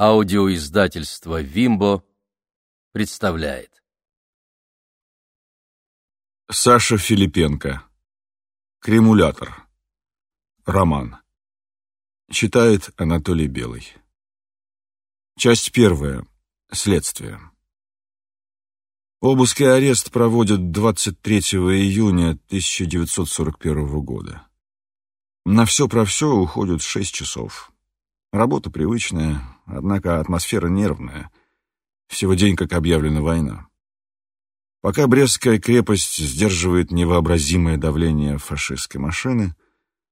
Аудиоиздательство «Вимбо» представляет. Саша Филипенко. Кремулятор. Роман. Читает Анатолий Белый. Часть первая. Следствие. Обыск и арест проводят 23 июня 1941 года. На все про все уходят 6 часов. Работа привычная, однако атмосфера нервная. Всего день, как объявлена война. Пока Брестская крепость сдерживает невообразимое давление фашистской машины,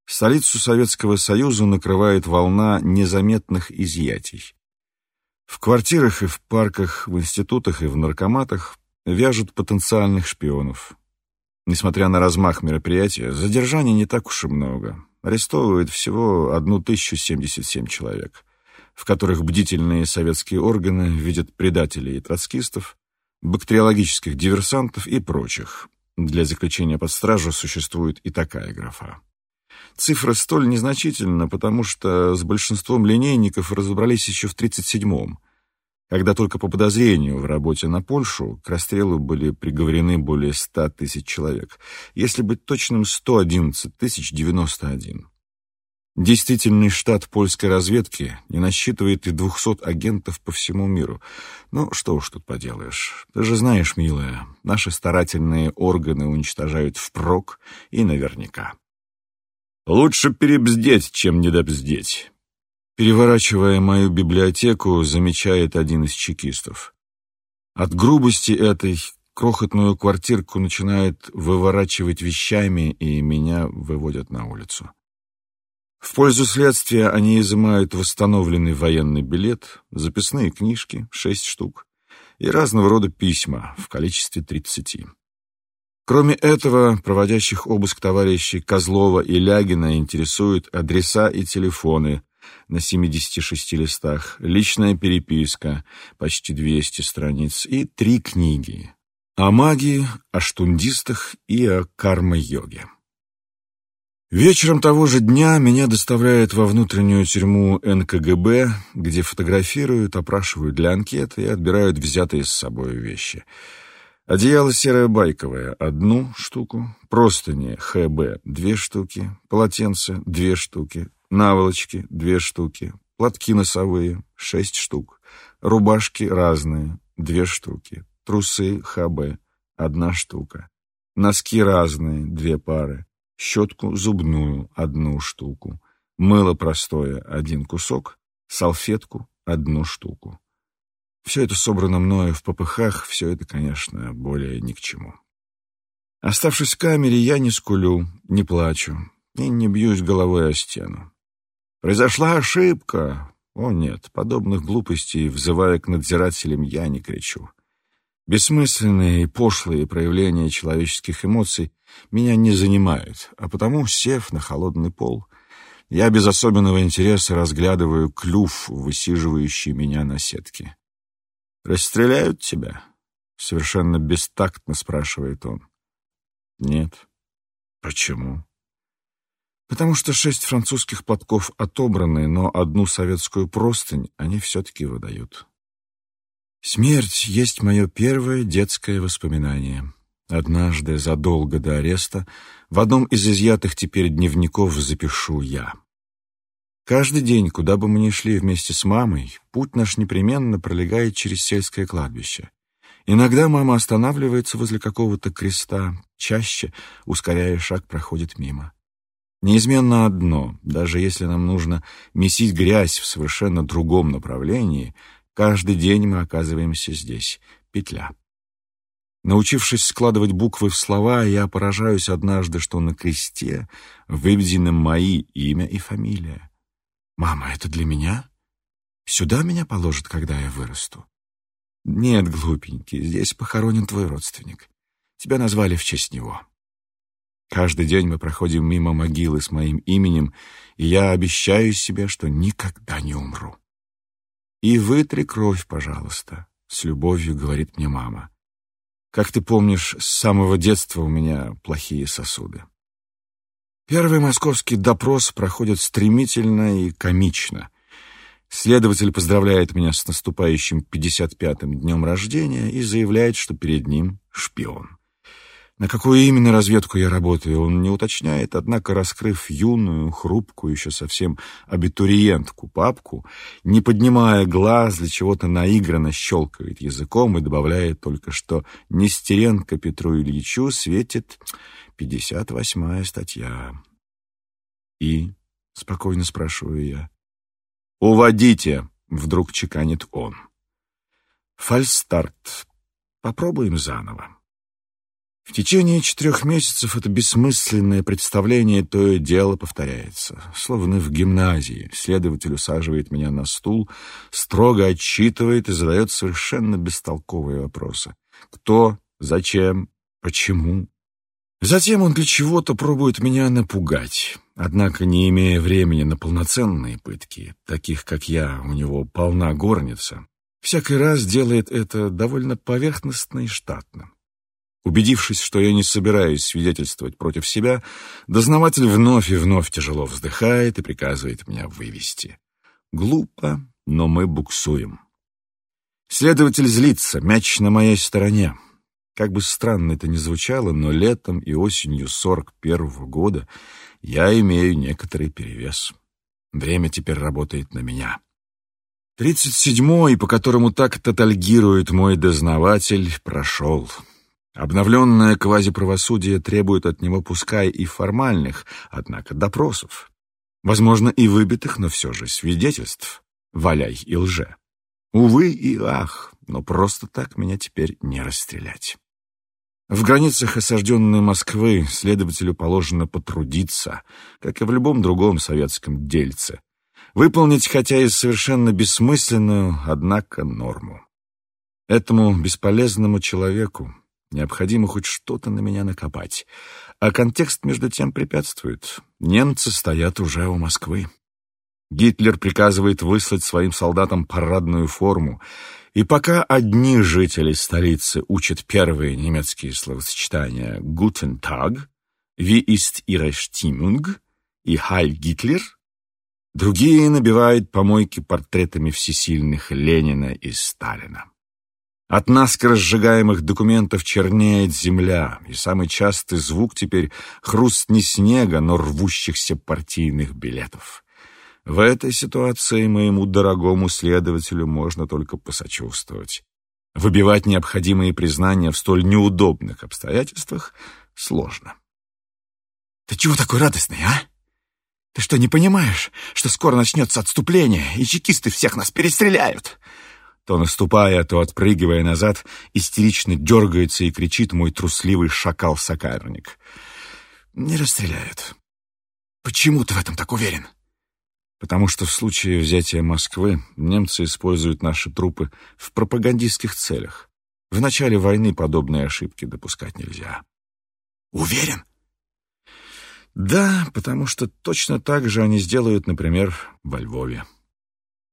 столицу Советского Союза накрывает волна незаметных изъятий. В квартирах и в парках, в институтах и в наркоматах вяжут потенциальных шпионов. Несмотря на размах мероприятия, задержаний не так уж и много арестовывает всего 1077 человек, в которых бдительные советские органы видят предателей и троцкистов, бактериологических диверсантов и прочих. Для заключения под стражу существует и такая графа. Цифра столь незначительна, потому что с большинством линейников разобрались еще в 1937-м, когда только по подозрению в работе на Польшу к расстрелу были приговорены более 100 тысяч человек, если быть точным, 111 тысяч 91. Действительный штат польской разведки не насчитывает и 200 агентов по всему миру. Ну, что уж тут поделаешь. Ты же знаешь, милая, наши старательные органы уничтожают впрок и наверняка. Лучше перебздеть, чем недобздеть. Переворачивая мою библиотеку, замечает один из чекистов. От грубости этой крохотную квартирку начинает выворачивать вещами, и меня выводят на улицу. В пользу следствия они изымают восстановленный военный билет, записные книжки, шесть штук, и разного рода письма в количестве тридцати. Кроме этого, проводящих обыск товарищей Козлова и Лягина интересуют адреса и телефоны, на 76 листах, личная переписка, почти 200 страниц, и три книги о магии, о штундистах и о карма-йоге. Вечером того же дня меня доставляют во внутреннюю тюрьму НКГБ, где фотографируют, опрашивают для анкеты и отбирают взятые с собой вещи. Одеяло серое байковое — одну штуку, простыни ХБ — две штуки, полотенце — две штуки, наволочки — две штуки, платки носовые — шесть штук, рубашки разные — две штуки, трусы ХБ — одна штука, носки разные — две пары, щетку зубную — одну штуку, мыло простое — один кусок, салфетку — одну штуку. Все это собрано мною в попыхах, все это, конечно, более ни к чему. Оставшись в камере, я не скулю, не плачу и не бьюсь головой о стену. Произошла ошибка. О нет, подобных глупостей, взывая к надзирателям, я не кричу. Бессмысленные и пошлые проявления человеческих эмоций меня не занимают, а потому, сев на холодный пол, я без особенного интереса разглядываю клюв, высиживающий меня на сетке. «Расстреляют тебя?» — совершенно бестактно спрашивает он. «Нет». «Почему?» потому что шесть французских подков отобраны, но одну советскую простынь они все-таки выдают. Смерть есть мое первое детское воспоминание. Однажды, задолго до ареста, в одном из изъятых теперь дневников запишу я. Каждый день, куда бы мы ни шли вместе с мамой, путь наш непременно пролегает через сельское кладбище. Иногда мама останавливается возле какого-то креста, чаще, ускоряя шаг, проходит мимо. Неизменно одно, даже если нам нужно месить грязь в совершенно другом направлении, каждый день мы оказываемся здесь. Петля. Научившись складывать буквы в слова, я поражаюсь однажды, что на кресте выведены мои имя и фамилия. «Мама, это для меня? Сюда меня положат, когда я вырасту?» «Нет, глупенький, здесь похоронен твой родственник. Тебя назвали в честь него». Каждый день мы проходим мимо могилы с моим именем, и я обещаю себе, что никогда не умру. «И вытри кровь, пожалуйста», — с любовью говорит мне мама. «Как ты помнишь, с самого детства у меня плохие сосуды». Первый московский допрос проходит стремительно и комично. Следователь поздравляет меня с наступающим 55-м днем рождения и заявляет, что перед ним шпион. На какую именно разведку я работаю, он не уточняет, однако, раскрыв юную, хрупкую, еще совсем абитуриентку папку, не поднимая глаз, для чего-то наигранно щелкает языком и добавляет только, что Нестеренко Петру Ильичу светит 58-я статья. «И?» — спокойно спрашиваю я. «Уводите!» — вдруг чеканит он. «Фальстарт. Попробуем заново». В течение четырех месяцев это бессмысленное представление то и дело повторяется. Словно в гимназии следователь усаживает меня на стул, строго отчитывает и задает совершенно бестолковые вопросы. Кто? Зачем? Почему? Затем он для чего-то пробует меня напугать. Однако, не имея времени на полноценные пытки, таких как я, у него полна горница, всякий раз делает это довольно поверхностно и штатно. Убедившись, что я не собираюсь свидетельствовать против себя, дознаватель вновь и вновь тяжело вздыхает и приказывает меня вывести. Глупо, но мы буксуем. Следователь злится, мяч на моей стороне. Как бы странно это ни звучало, но летом и осенью 41-го года я имею некоторый перевес. Время теперь работает на меня. Тридцать седьмой, по которому так тотальгирует мой дознаватель, прошел. Обновленное квазиправосудие требует от него пускай и формальных, однако допросов. Возможно, и выбитых, но все же свидетельств. Валяй и лже. Увы и ах, но просто так меня теперь не расстрелять. В границах осажденной Москвы следователю положено потрудиться, как и в любом другом советском дельце, выполнить хотя и совершенно бессмысленную, однако, норму. Этому бесполезному человеку, Необходимо хоть что-то на меня накопать. А контекст, между тем, препятствует. Немцы стоят уже у Москвы. Гитлер приказывает выслать своим солдатам парадную форму, и пока одни жители столицы учат первые немецкие словосочетания «Guten Tag», «Wie ist Ihre Stimmung» и «Heil Гитлер», другие набивают помойки портретами всесильных Ленина и Сталина. От наскоро сжигаемых документов чернеет земля, и самый частый звук теперь — хруст не снега, но рвущихся партийных билетов. В этой ситуации моему дорогому следователю можно только посочувствовать. Выбивать необходимые признания в столь неудобных обстоятельствах сложно. «Ты чего такой радостный, а? Ты что, не понимаешь, что скоро начнется отступление, и чекисты всех нас перестреляют?» То наступая, то отпрыгивая назад, истерично дергается и кричит мой трусливый шакал-сокарник. «Не расстреляют». «Почему ты в этом так уверен?» «Потому что в случае взятия Москвы немцы используют наши трупы в пропагандистских целях. В начале войны подобные ошибки допускать нельзя». «Уверен?» «Да, потому что точно так же они сделают, например, во Львове».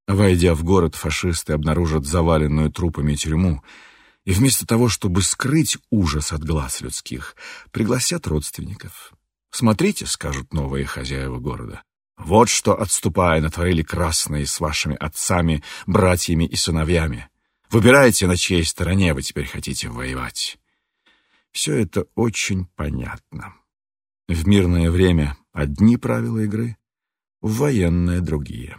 Войдя в город, фашисты обнаружат заваленную трупами тюрьму, и вместо того, чтобы скрыть ужас от глаз людских, пригласят родственников. «Смотрите», — скажут новые хозяева города, «вот что, отступая, натворили красные с вашими отцами, братьями и сыновьями. Выбирайте, на чьей стороне вы теперь хотите воевать». Все это очень понятно. В мирное время одни правила игры, в военное — другие.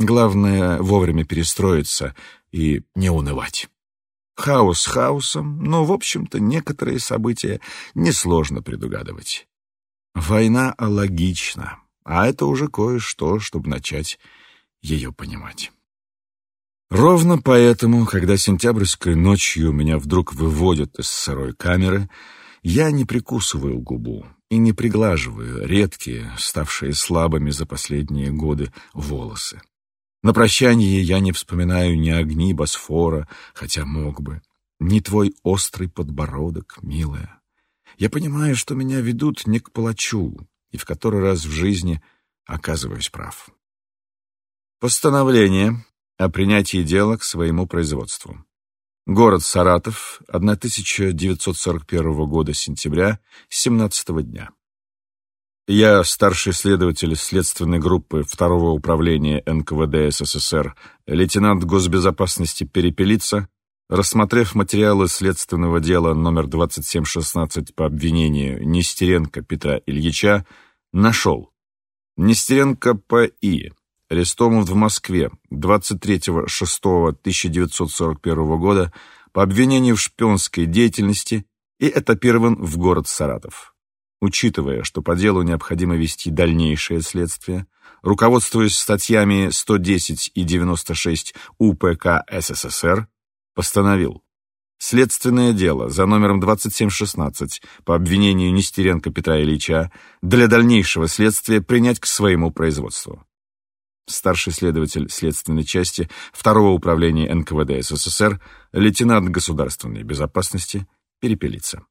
Главное — вовремя перестроиться и не унывать. Хаос хаосом, но, в общем-то, некоторые события несложно предугадывать. Война алогична, а это уже кое-что, чтобы начать ее понимать. Ровно поэтому, когда сентябрьской ночью меня вдруг выводят из сырой камеры, я не прикусываю губу и не приглаживаю редкие, ставшие слабыми за последние годы, волосы. На прощание я не вспоминаю ни огни Босфора, хотя мог бы, ни твой острый подбородок, милая. Я понимаю, что меня ведут не к палачу, и в который раз в жизни оказываюсь прав. Постановление о принятии дела к своему производству. Город Саратов, 1941 года сентября, 17 дня. Я старший следователь следственной группы второго управления НКВД СССР, лейтенант госбезопасности Перепелица, рассмотрев материалы следственного дела номер 2716 по обвинению Нестеренко Петра Ильича, нашел. Нестеренко П.И. арестован в Москве 23.06.1941 года по обвинению в шпионской деятельности и этапирован в город Саратов. Учитывая, что по делу необходимо вести дальнейшее следствие, руководствуясь статьями 110 и 96 УПК СССР, постановил Следственное дело за номером 2716 по обвинению Нестеренко Петра Ильича для дальнейшего следствия принять к своему производству. Старший следователь следственной части Второго управления НКВД СССР, лейтенант государственной безопасности Перепелица.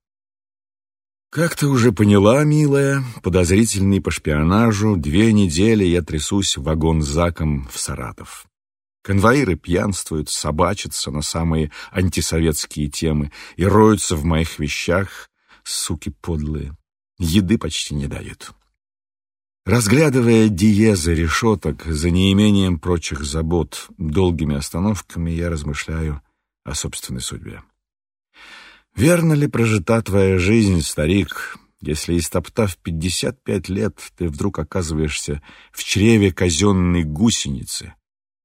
Как ты уже поняла, милая, подозрительный по шпионажу, две недели я трясусь вагон заком в Саратов. Конвоиры пьянствуют, собачатся на самые антисоветские темы и роются в моих вещах, суки подлые. Еды почти не дают. Разглядывая диезы решеток за неимением прочих забот, долгими остановками я размышляю о собственной судьбе. Верно ли прожита твоя жизнь, старик, если, истоптав пятьдесят пять лет, ты вдруг оказываешься в чреве казенной гусеницы,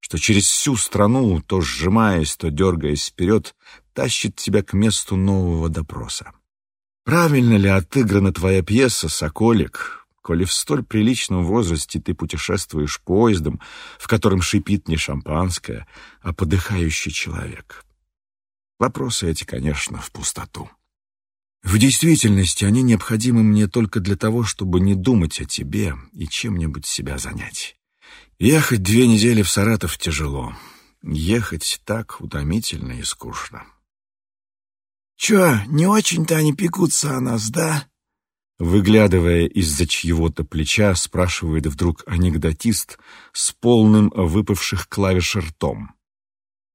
что через всю страну, то сжимаясь, то дергаясь вперед, тащит тебя к месту нового допроса? Правильно ли отыграна твоя пьеса «Соколик», коли в столь приличном возрасте ты путешествуешь поездом, в котором шипит не шампанское, а подыхающий человек? Вопросы эти, конечно, в пустоту. В действительности они необходимы мне только для того, чтобы не думать о тебе и чем-нибудь себя занять. Ехать две недели в Саратов тяжело. Ехать так утомительно и скучно. «Чё, не очень-то они пекутся о нас, да?» Выглядывая из-за чьего-то плеча, спрашивает вдруг анекдотист с полным выпавших клавиш ртом.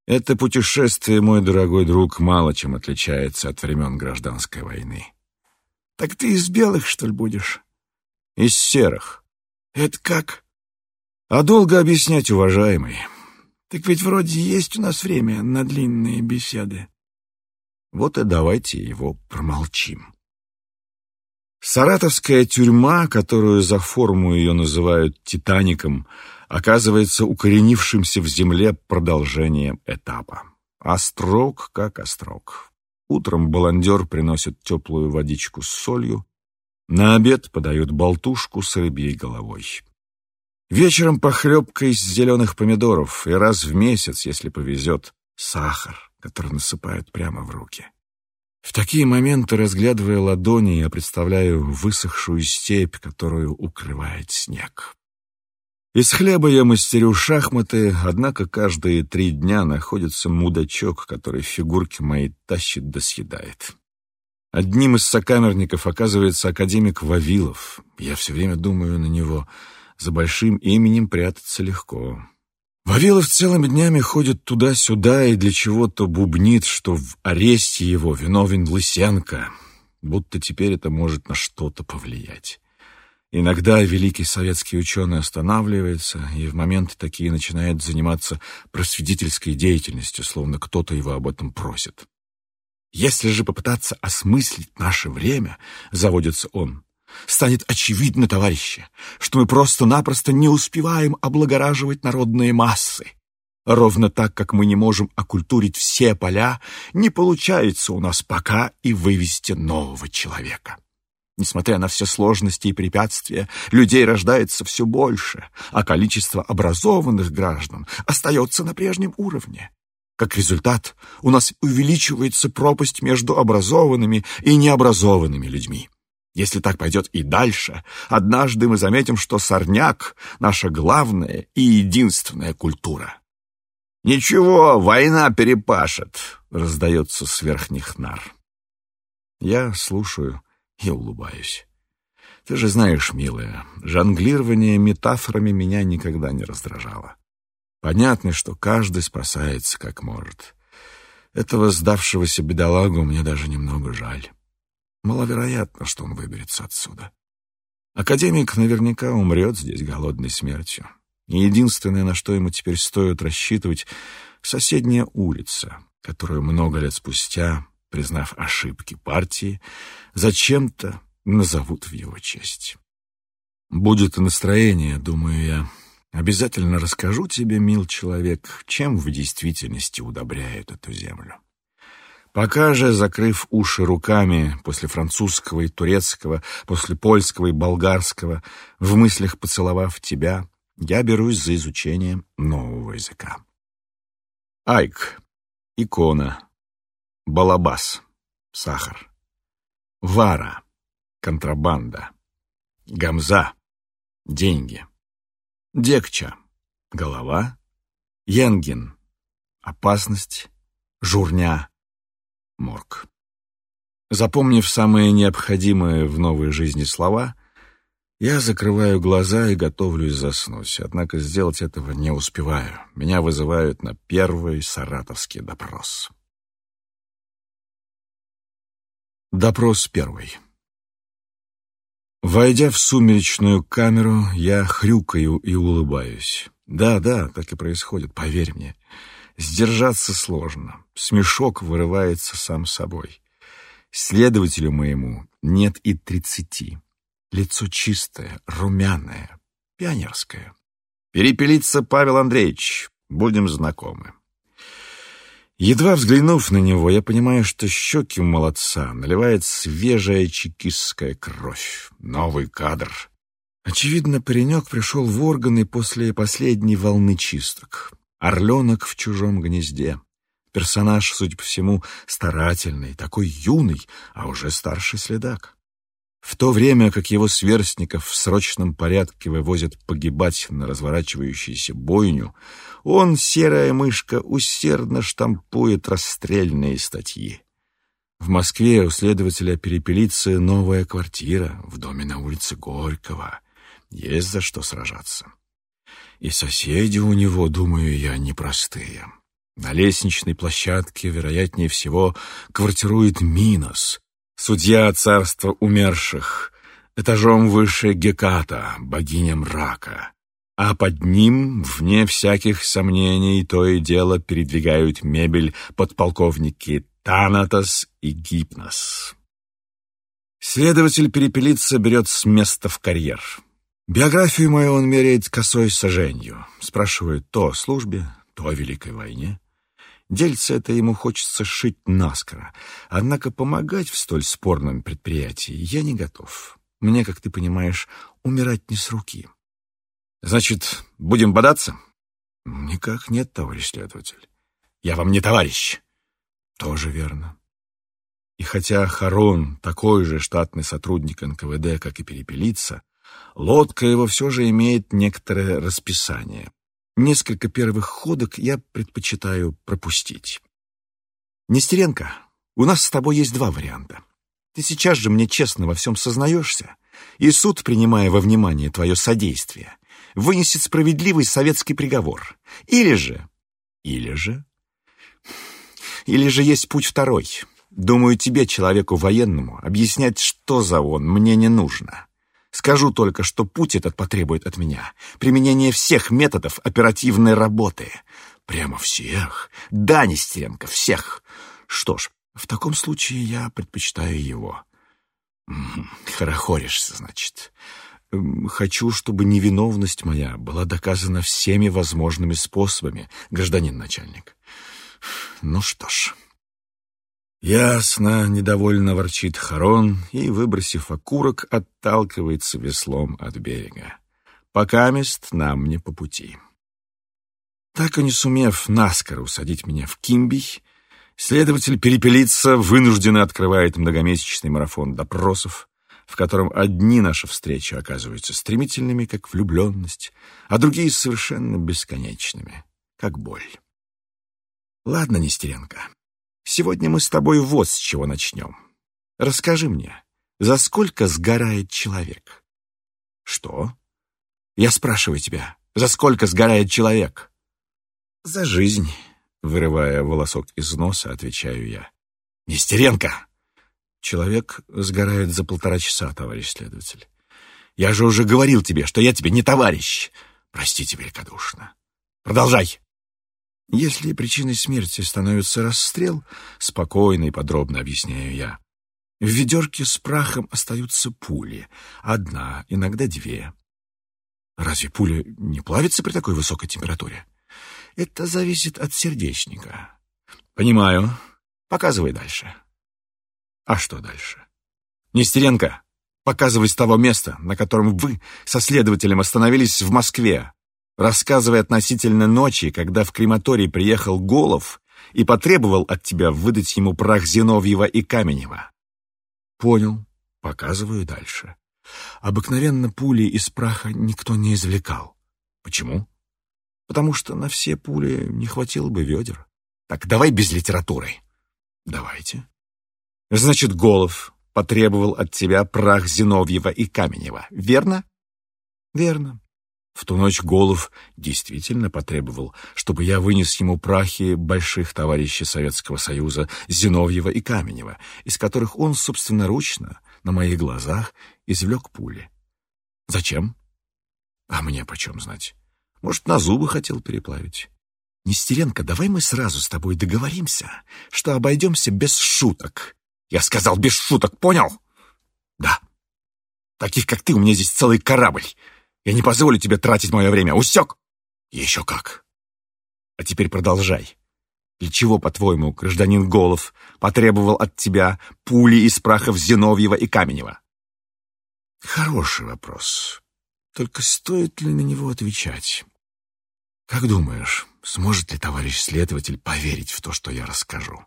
Это путешествие, мой дорогой друг, мало чем отличается от времен гражданской войны. Так ты из белых, что ли, будешь? Из серых. Это как? А долго объяснять, уважаемый. Так ведь вроде есть у нас время на длинные беседы. Вот и давайте его промолчим. Саратовская тюрьма, которую за форму ее называют «Титаником», оказывается укоренившимся в земле продолжением этапа. Острог как острог. Утром баландер приносит теплую водичку с солью, на обед подают болтушку с рыбьей головой. Вечером похлебка из зеленых помидоров, и раз в месяц, если повезет, сахар, который насыпают прямо в руки. В такие моменты, разглядывая ладони, я представляю высохшую степь, которую укрывает снег. Из хлеба я мастерю шахматы, однако каждые три дня находится мудачок, который фигурки мои тащит да съедает. Одним из сокамерников оказывается академик Вавилов. Я все время думаю на него. За большим именем прятаться легко. Вавилов целыми днями ходит туда-сюда и для чего-то бубнит, что в аресте его виновен Лысенко, будто теперь это может на что-то повлиять. Иногда великий советский ученый останавливается и в моменты такие начинает заниматься просветительской деятельностью, словно кто-то его об этом просит. «Если же попытаться осмыслить наше время», — заводится он, — «станет очевидно, товарищи, что мы просто-напросто не успеваем облагораживать народные массы. Ровно так, как мы не можем окультурить все поля, не получается у нас пока и вывести нового человека». Несмотря на все сложности и препятствия, людей рождается все больше, а количество образованных граждан остается на прежнем уровне. Как результат, у нас увеличивается пропасть между образованными и необразованными людьми. Если так пойдет и дальше, однажды мы заметим, что сорняк — наша главная и единственная культура. «Ничего, война перепашет», — раздается с верхних нар. Я слушаю и улыбаюсь. Ты же знаешь, милая, жонглирование метафорами меня никогда не раздражало. Понятно, что каждый спасается как может. Этого сдавшегося бедолагу мне даже немного жаль. Маловероятно, что он выберется отсюда. Академик наверняка умрет здесь голодной смертью. И единственное, на что ему теперь стоит рассчитывать, соседняя улица, которую много лет спустя, признав ошибки партии, зачем-то назовут в его честь. Будет настроение, думаю я, обязательно расскажу тебе, мил человек, чем в действительности удобряют эту землю. Пока же, закрыв уши руками после французского и турецкого, после польского и болгарского, в мыслях поцеловав тебя, я берусь за изучение нового языка. Айк, икона, балабас, сахар, вара, контрабанда, гамза, деньги, декча, голова, янгин, опасность, журня, морг. Запомнив самые необходимые в новой жизни слова, я закрываю глаза и готовлюсь заснуть, однако сделать этого не успеваю. Меня вызывают на первый саратовский допрос. Допрос первый. Войдя в сумеречную камеру, я хрюкаю и улыбаюсь. Да, да, так и происходит, поверь мне. Сдержаться сложно. Смешок вырывается сам собой. Следователю моему нет и тридцати. Лицо чистое, румяное, пионерское. Перепелиться Павел Андреевич. Будем знакомы. Едва взглянув на него, я понимаю, что щеки молодца наливает свежая чекистская кровь. Новый кадр. Очевидно, паренек пришел в органы после последней волны чисток. Орленок в чужом гнезде. Персонаж, судя по всему, старательный, такой юный, а уже старший следак. В то время как его сверстников в срочном порядке вывозят погибать на разворачивающуюся бойню, он, серая мышка, усердно штампует расстрельные статьи. В Москве у следователя Перепелицы новая квартира в доме на улице Горького. Есть за что сражаться. И соседи у него, думаю я, непростые. На лестничной площадке, вероятнее всего, квартирует Минос, Судья царства умерших, этажом выше Геката, богиня мрака. А под ним, вне всяких сомнений, то и дело передвигают мебель подполковники Танатос и Гипнос. Следователь перепелиться берет с места в карьер. Биографию мою он меряет косой соженью. Спрашивает то о службе, то о Великой войне. Дельце это ему хочется шить наскоро, однако помогать в столь спорном предприятии я не готов. Мне, как ты понимаешь, умирать не с руки. Значит, будем бодаться? Никак нет, товарищ следователь. Я вам не товарищ. Тоже верно. И хотя Харон такой же штатный сотрудник НКВД, как и Перепелица, лодка его все же имеет некоторое расписание. Несколько первых ходок я предпочитаю пропустить. Нестеренко, у нас с тобой есть два варианта. Ты сейчас же мне честно во всем сознаешься, и суд, принимая во внимание твое содействие, вынесет справедливый советский приговор. Или же... Или же... Или же есть путь второй. Думаю, тебе, человеку военному, объяснять, что за он, мне не нужно. Скажу только, что путь этот потребует от меня применения всех методов оперативной работы. Прямо всех. Да, Нестеренко, всех. Что ж, в таком случае я предпочитаю его. Хорохоришься, значит. Хочу, чтобы невиновность моя была доказана всеми возможными способами, гражданин начальник. Ну что ж... Ясно, недовольно ворчит Харон и, выбросив окурок, отталкивается веслом от берега. Пока мест нам не по пути. Так и не сумев наскоро усадить меня в кимбий, следователь перепелиться вынужденно открывает многомесячный марафон допросов, в котором одни наши встречи оказываются стремительными, как влюбленность, а другие совершенно бесконечными, как боль. Ладно, Нестеренко, Сегодня мы с тобой вот с чего начнем. Расскажи мне, за сколько сгорает человек? Что? Я спрашиваю тебя, за сколько сгорает человек? За жизнь, вырывая волосок из носа, отвечаю я. Нестеренко! Человек сгорает за полтора часа, товарищ следователь. Я же уже говорил тебе, что я тебе не товарищ. Простите великодушно. Продолжай. Если причиной смерти становится расстрел, спокойно и подробно объясняю я. В ведерке с прахом остаются пули. Одна, иногда две. Разве пуля не плавится при такой высокой температуре? Это зависит от сердечника. Понимаю. Показывай дальше. А что дальше? Нестеренко, показывай с того места, на котором вы со следователем остановились в Москве. Рассказывай относительно ночи, когда в крематорий приехал Голов и потребовал от тебя выдать ему прах Зиновьева и Каменева. Понял. Показываю дальше. Обыкновенно пули из праха никто не извлекал. Почему? Потому что на все пули не хватило бы ведер. Так давай без литературы. Давайте. Значит, Голов потребовал от тебя прах Зиновьева и Каменева, верно? Верно. В ту ночь Голов действительно потребовал, чтобы я вынес ему прахи больших товарищей Советского Союза Зиновьева и Каменева, из которых он собственноручно, на моих глазах, извлек пули. Зачем? А мне почем знать? Может, на зубы хотел переплавить. Нестеренко, давай мы сразу с тобой договоримся, что обойдемся без шуток. Я сказал без шуток, понял? Да. Таких, как ты, у меня здесь целый корабль. Я не позволю тебе тратить мое время. Усек? Еще как. А теперь продолжай. Для чего, по-твоему, гражданин Голов потребовал от тебя пули из прахов Зиновьева и Каменева? Хороший вопрос. Только стоит ли на него отвечать? Как думаешь, сможет ли товарищ следователь поверить в то, что я расскажу?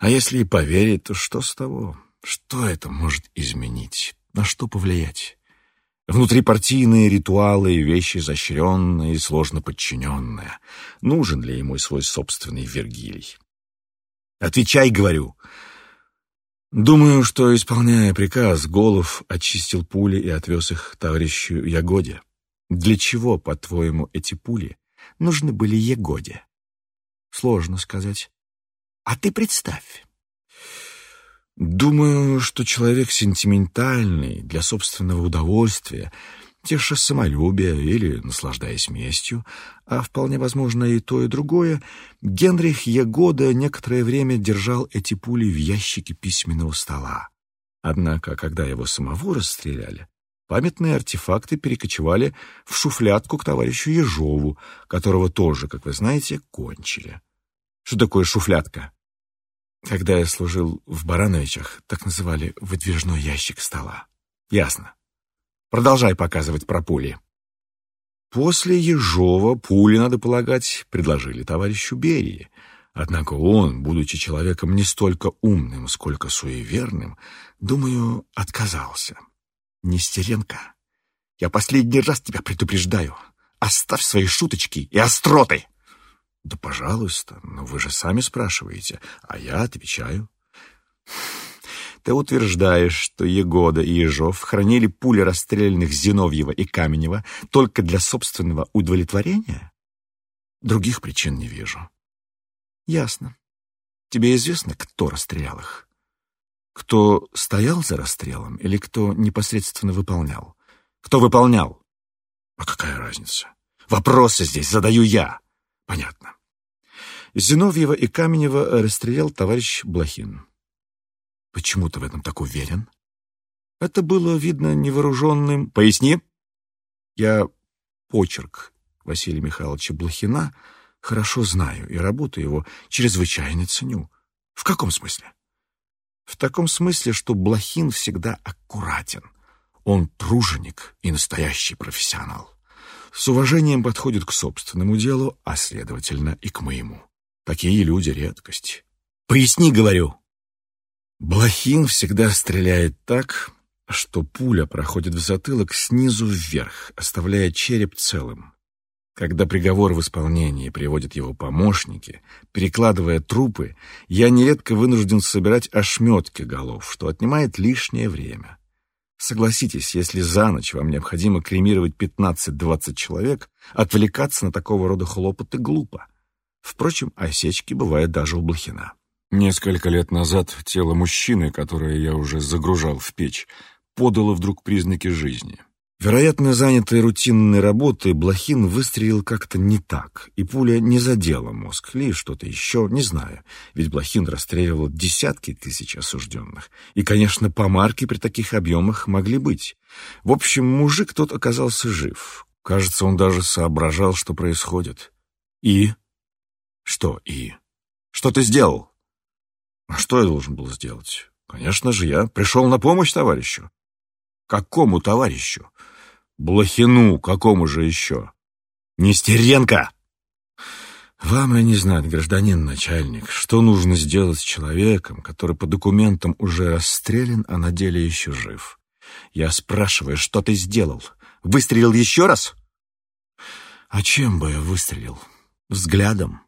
А если и поверит, то что с того? Что это может изменить? На что повлиять? Внутрипартийные ритуалы — вещи изощренные и сложно подчиненные. Нужен ли ему свой собственный Вергилий? Отвечай, говорю. Думаю, что, исполняя приказ, Голов очистил пули и отвез их товарищу Ягоде. Для чего, по-твоему, эти пули нужны были Ягоде? Сложно сказать. А ты представь, Думаю, что человек сентиментальный для собственного удовольствия, теша самолюбие или наслаждаясь местью, а вполне возможно и то, и другое, Генрих Ягода некоторое время держал эти пули в ящике письменного стола. Однако, когда его самого расстреляли, памятные артефакты перекочевали в шуфлятку к товарищу Ежову, которого тоже, как вы знаете, кончили. Что такое шуфлятка? Когда я служил в Барановичах, так называли выдвижной ящик стола. Ясно. Продолжай показывать про пули. После Ежова пули, надо полагать, предложили товарищу Берии. Однако он, будучи человеком не столько умным, сколько суеверным, думаю, отказался. Нестеренко, я последний раз тебя предупреждаю. Оставь свои шуточки и остроты. Да, пожалуйста, но вы же сами спрашиваете, а я отвечаю. Ты утверждаешь, что Егода и Ежов хранили пули расстрелянных Зиновьева и Каменева только для собственного удовлетворения? Других причин не вижу. Ясно. Тебе известно, кто расстрелял их? Кто стоял за расстрелом или кто непосредственно выполнял? Кто выполнял? А какая разница? Вопросы здесь задаю я. Понятно. Зиновьева и Каменева расстрелял товарищ Блохин. Почему ты в этом так уверен? Это было видно невооруженным. Поясни. Я почерк Василия Михайловича Блохина хорошо знаю и работу его чрезвычайно ценю. В каком смысле? В таком смысле, что Блохин всегда аккуратен. Он труженик и настоящий профессионал с уважением подходит к собственному делу, а, следовательно, и к моему. Такие люди — редкость. Поясни, говорю. Блохин всегда стреляет так, что пуля проходит в затылок снизу вверх, оставляя череп целым. Когда приговор в исполнении приводят его помощники, перекладывая трупы, я нередко вынужден собирать ошметки голов, что отнимает лишнее время. Согласитесь, если за ночь вам необходимо кремировать 15-20 человек, отвлекаться на такого рода хлопоты глупо. Впрочем, осечки бывают даже у Блохина. Несколько лет назад тело мужчины, которое я уже загружал в печь, подало вдруг признаки жизни. Вероятно, занятый рутинной работой, Блохин выстрелил как-то не так, и пуля не задела мозг, или что-то еще, не знаю. Ведь Блохин расстреливал десятки тысяч осужденных. И, конечно, помарки при таких объемах могли быть. В общем, мужик тот оказался жив. Кажется, он даже соображал, что происходит. И? Что «и»? Что ты сделал? А что я должен был сделать? Конечно же, я пришел на помощь товарищу. Какому товарищу? Блохину, какому же еще? Нестеренко! Вам ли не знать, гражданин начальник, что нужно сделать с человеком, который по документам уже расстрелян, а на деле еще жив? Я спрашиваю, что ты сделал? Выстрелил еще раз? А чем бы я выстрелил? Взглядом?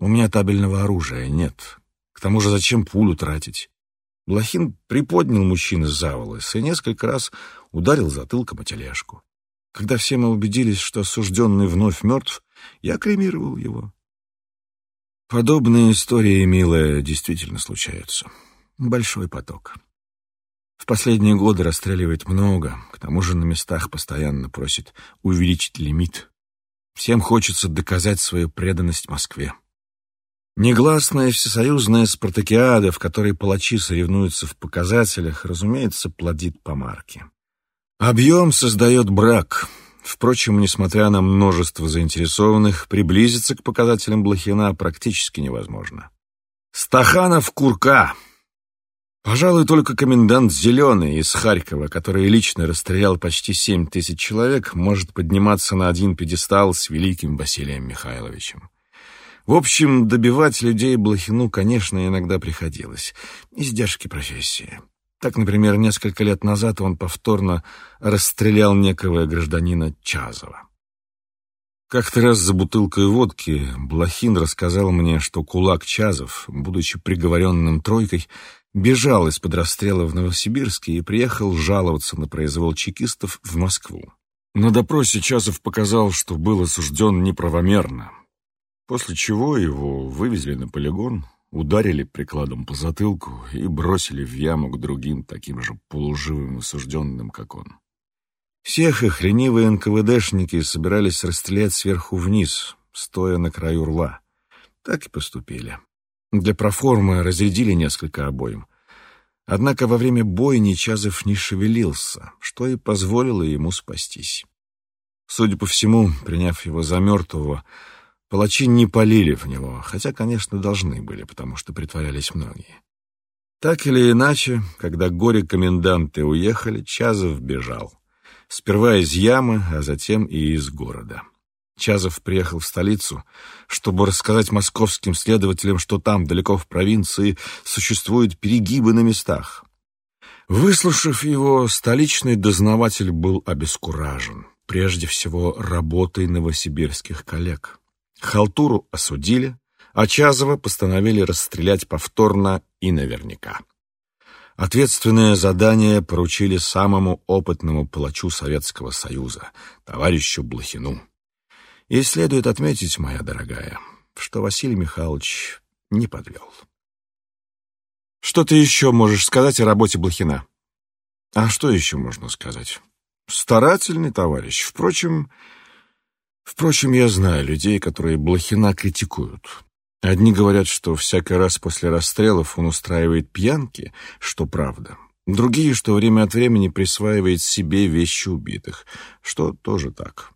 У меня табельного оружия нет. К тому же зачем пулю тратить? Блохин приподнял мужчину за волосы и несколько раз ударил затылком о тележку. Когда все мы убедились, что осужденный вновь мертв, я кремировал его. Подобные истории, милая, действительно случаются. Большой поток. В последние годы расстреливает много, к тому же на местах постоянно просит увеличить лимит. Всем хочется доказать свою преданность Москве. Негласная всесоюзная спартакиада, в которой палачи соревнуются в показателях, разумеется, плодит помарки. Объем создает брак. Впрочем, несмотря на множество заинтересованных, приблизиться к показателям Блохина практически невозможно. Стаханов Курка. Пожалуй, только комендант Зеленый из Харькова, который лично расстрелял почти семь тысяч человек, может подниматься на один пьедестал с великим Василием Михайловичем. В общем, добивать людей Блохину, конечно, иногда приходилось. Издержки профессии. Так, например, несколько лет назад он повторно расстрелял некого гражданина Чазова. Как-то раз за бутылкой водки Блохин рассказал мне, что кулак Чазов, будучи приговоренным тройкой, бежал из-под расстрела в Новосибирске и приехал жаловаться на произвол чекистов в Москву. На допросе Чазов показал, что был осужден неправомерно, После чего его вывезли на полигон, ударили прикладом по затылку и бросили в яму к другим таким же полуживым осужденным, как он. Всех их ленивые НКВДшники собирались расстрелять сверху вниз, стоя на краю рва. Так и поступили. Для проформы разрядили несколько обоим. Однако во время бойни Чазов не шевелился, что и позволило ему спастись. Судя по всему, приняв его за мертвого, Палачи не полили в него, хотя, конечно, должны были, потому что притворялись многие. Так или иначе, когда горе-коменданты уехали, Чазов бежал. Сперва из ямы, а затем и из города. Чазов приехал в столицу, чтобы рассказать московским следователям, что там, далеко в провинции, существуют перегибы на местах. Выслушав его, столичный дознаватель был обескуражен, прежде всего работой новосибирских коллег. Халтуру осудили, а Чазова постановили расстрелять повторно и наверняка. Ответственное задание поручили самому опытному палачу Советского Союза, товарищу Блохину. И следует отметить, моя дорогая, что Василий Михайлович не подвел. Что ты еще можешь сказать о работе Блохина? А что еще можно сказать? Старательный товарищ. Впрочем, Впрочем, я знаю людей, которые Блохина критикуют. Одни говорят, что всякий раз после расстрелов он устраивает пьянки, что правда. Другие, что время от времени присваивает себе вещи убитых, что тоже так.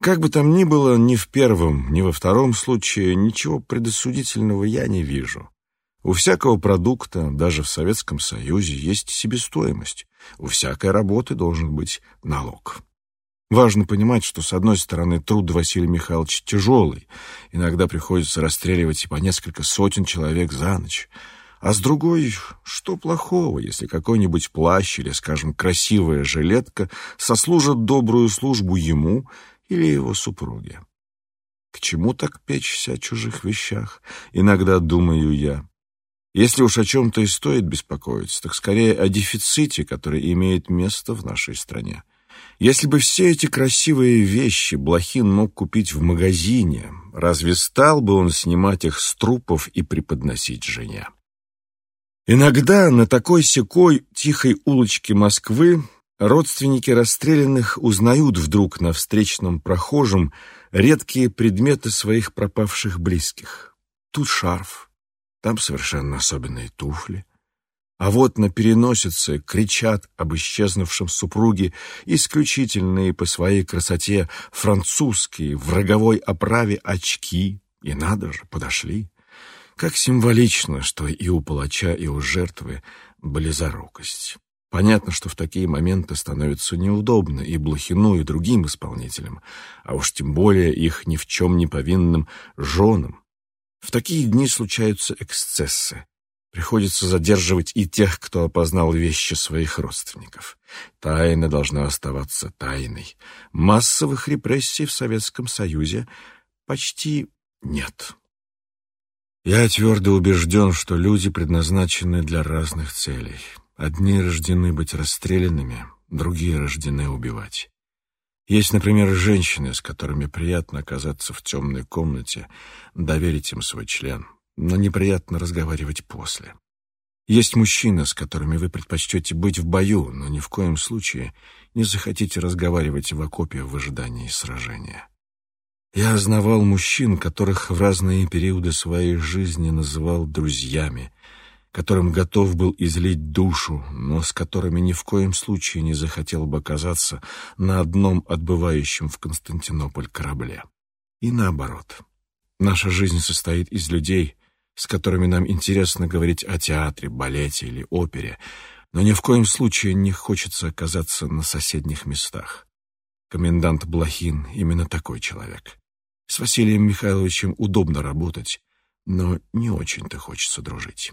Как бы там ни было, ни в первом, ни во втором случае ничего предосудительного я не вижу. У всякого продукта, даже в Советском Союзе, есть себестоимость. У всякой работы должен быть налог. Важно понимать, что, с одной стороны, труд Василия Михайловича тяжелый, иногда приходится расстреливать и по несколько сотен человек за ночь, а с другой, что плохого, если какой-нибудь плащ или, скажем, красивая жилетка сослужат добрую службу ему или его супруге? К чему так печься о чужих вещах, иногда думаю я. Если уж о чем-то и стоит беспокоиться, так скорее о дефиците, который имеет место в нашей стране. Если бы все эти красивые вещи Блохин мог купить в магазине, разве стал бы он снимать их с трупов и преподносить жене? Иногда на такой секой тихой улочке Москвы Родственники расстрелянных узнают вдруг на встречном прохожем редкие предметы своих пропавших близких. Тут шарф, там совершенно особенные туфли. А вот на переносице кричат об исчезнувшем супруге исключительные по своей красоте французские в роговой оправе очки. И надо же, подошли. Как символично, что и у палача, и у жертвы близорукость. Понятно, что в такие моменты становится неудобно и Блохину, и другим исполнителям, а уж тем более их ни в чем не повинным женам. В такие дни случаются эксцессы. Приходится задерживать и тех, кто опознал вещи своих родственников. Тайна должна оставаться тайной. Массовых репрессий в Советском Союзе почти нет. Я твердо убежден, что люди предназначены для разных целей. Одни рождены быть расстрелянными, другие рождены убивать. Есть, например, женщины, с которыми приятно оказаться в темной комнате, доверить им свой член, но неприятно разговаривать после. Есть мужчины, с которыми вы предпочтете быть в бою, но ни в коем случае не захотите разговаривать в окопе в ожидании сражения. Я знавал мужчин, которых в разные периоды своей жизни называл друзьями, которым готов был излить душу, но с которыми ни в коем случае не захотел бы оказаться на одном отбывающем в Константинополь корабле. И наоборот. Наша жизнь состоит из людей, с которыми нам интересно говорить о театре, балете или опере, но ни в коем случае не хочется оказаться на соседних местах. Комендант Блохин именно такой человек. С Василием Михайловичем удобно работать, но не очень-то хочется дружить.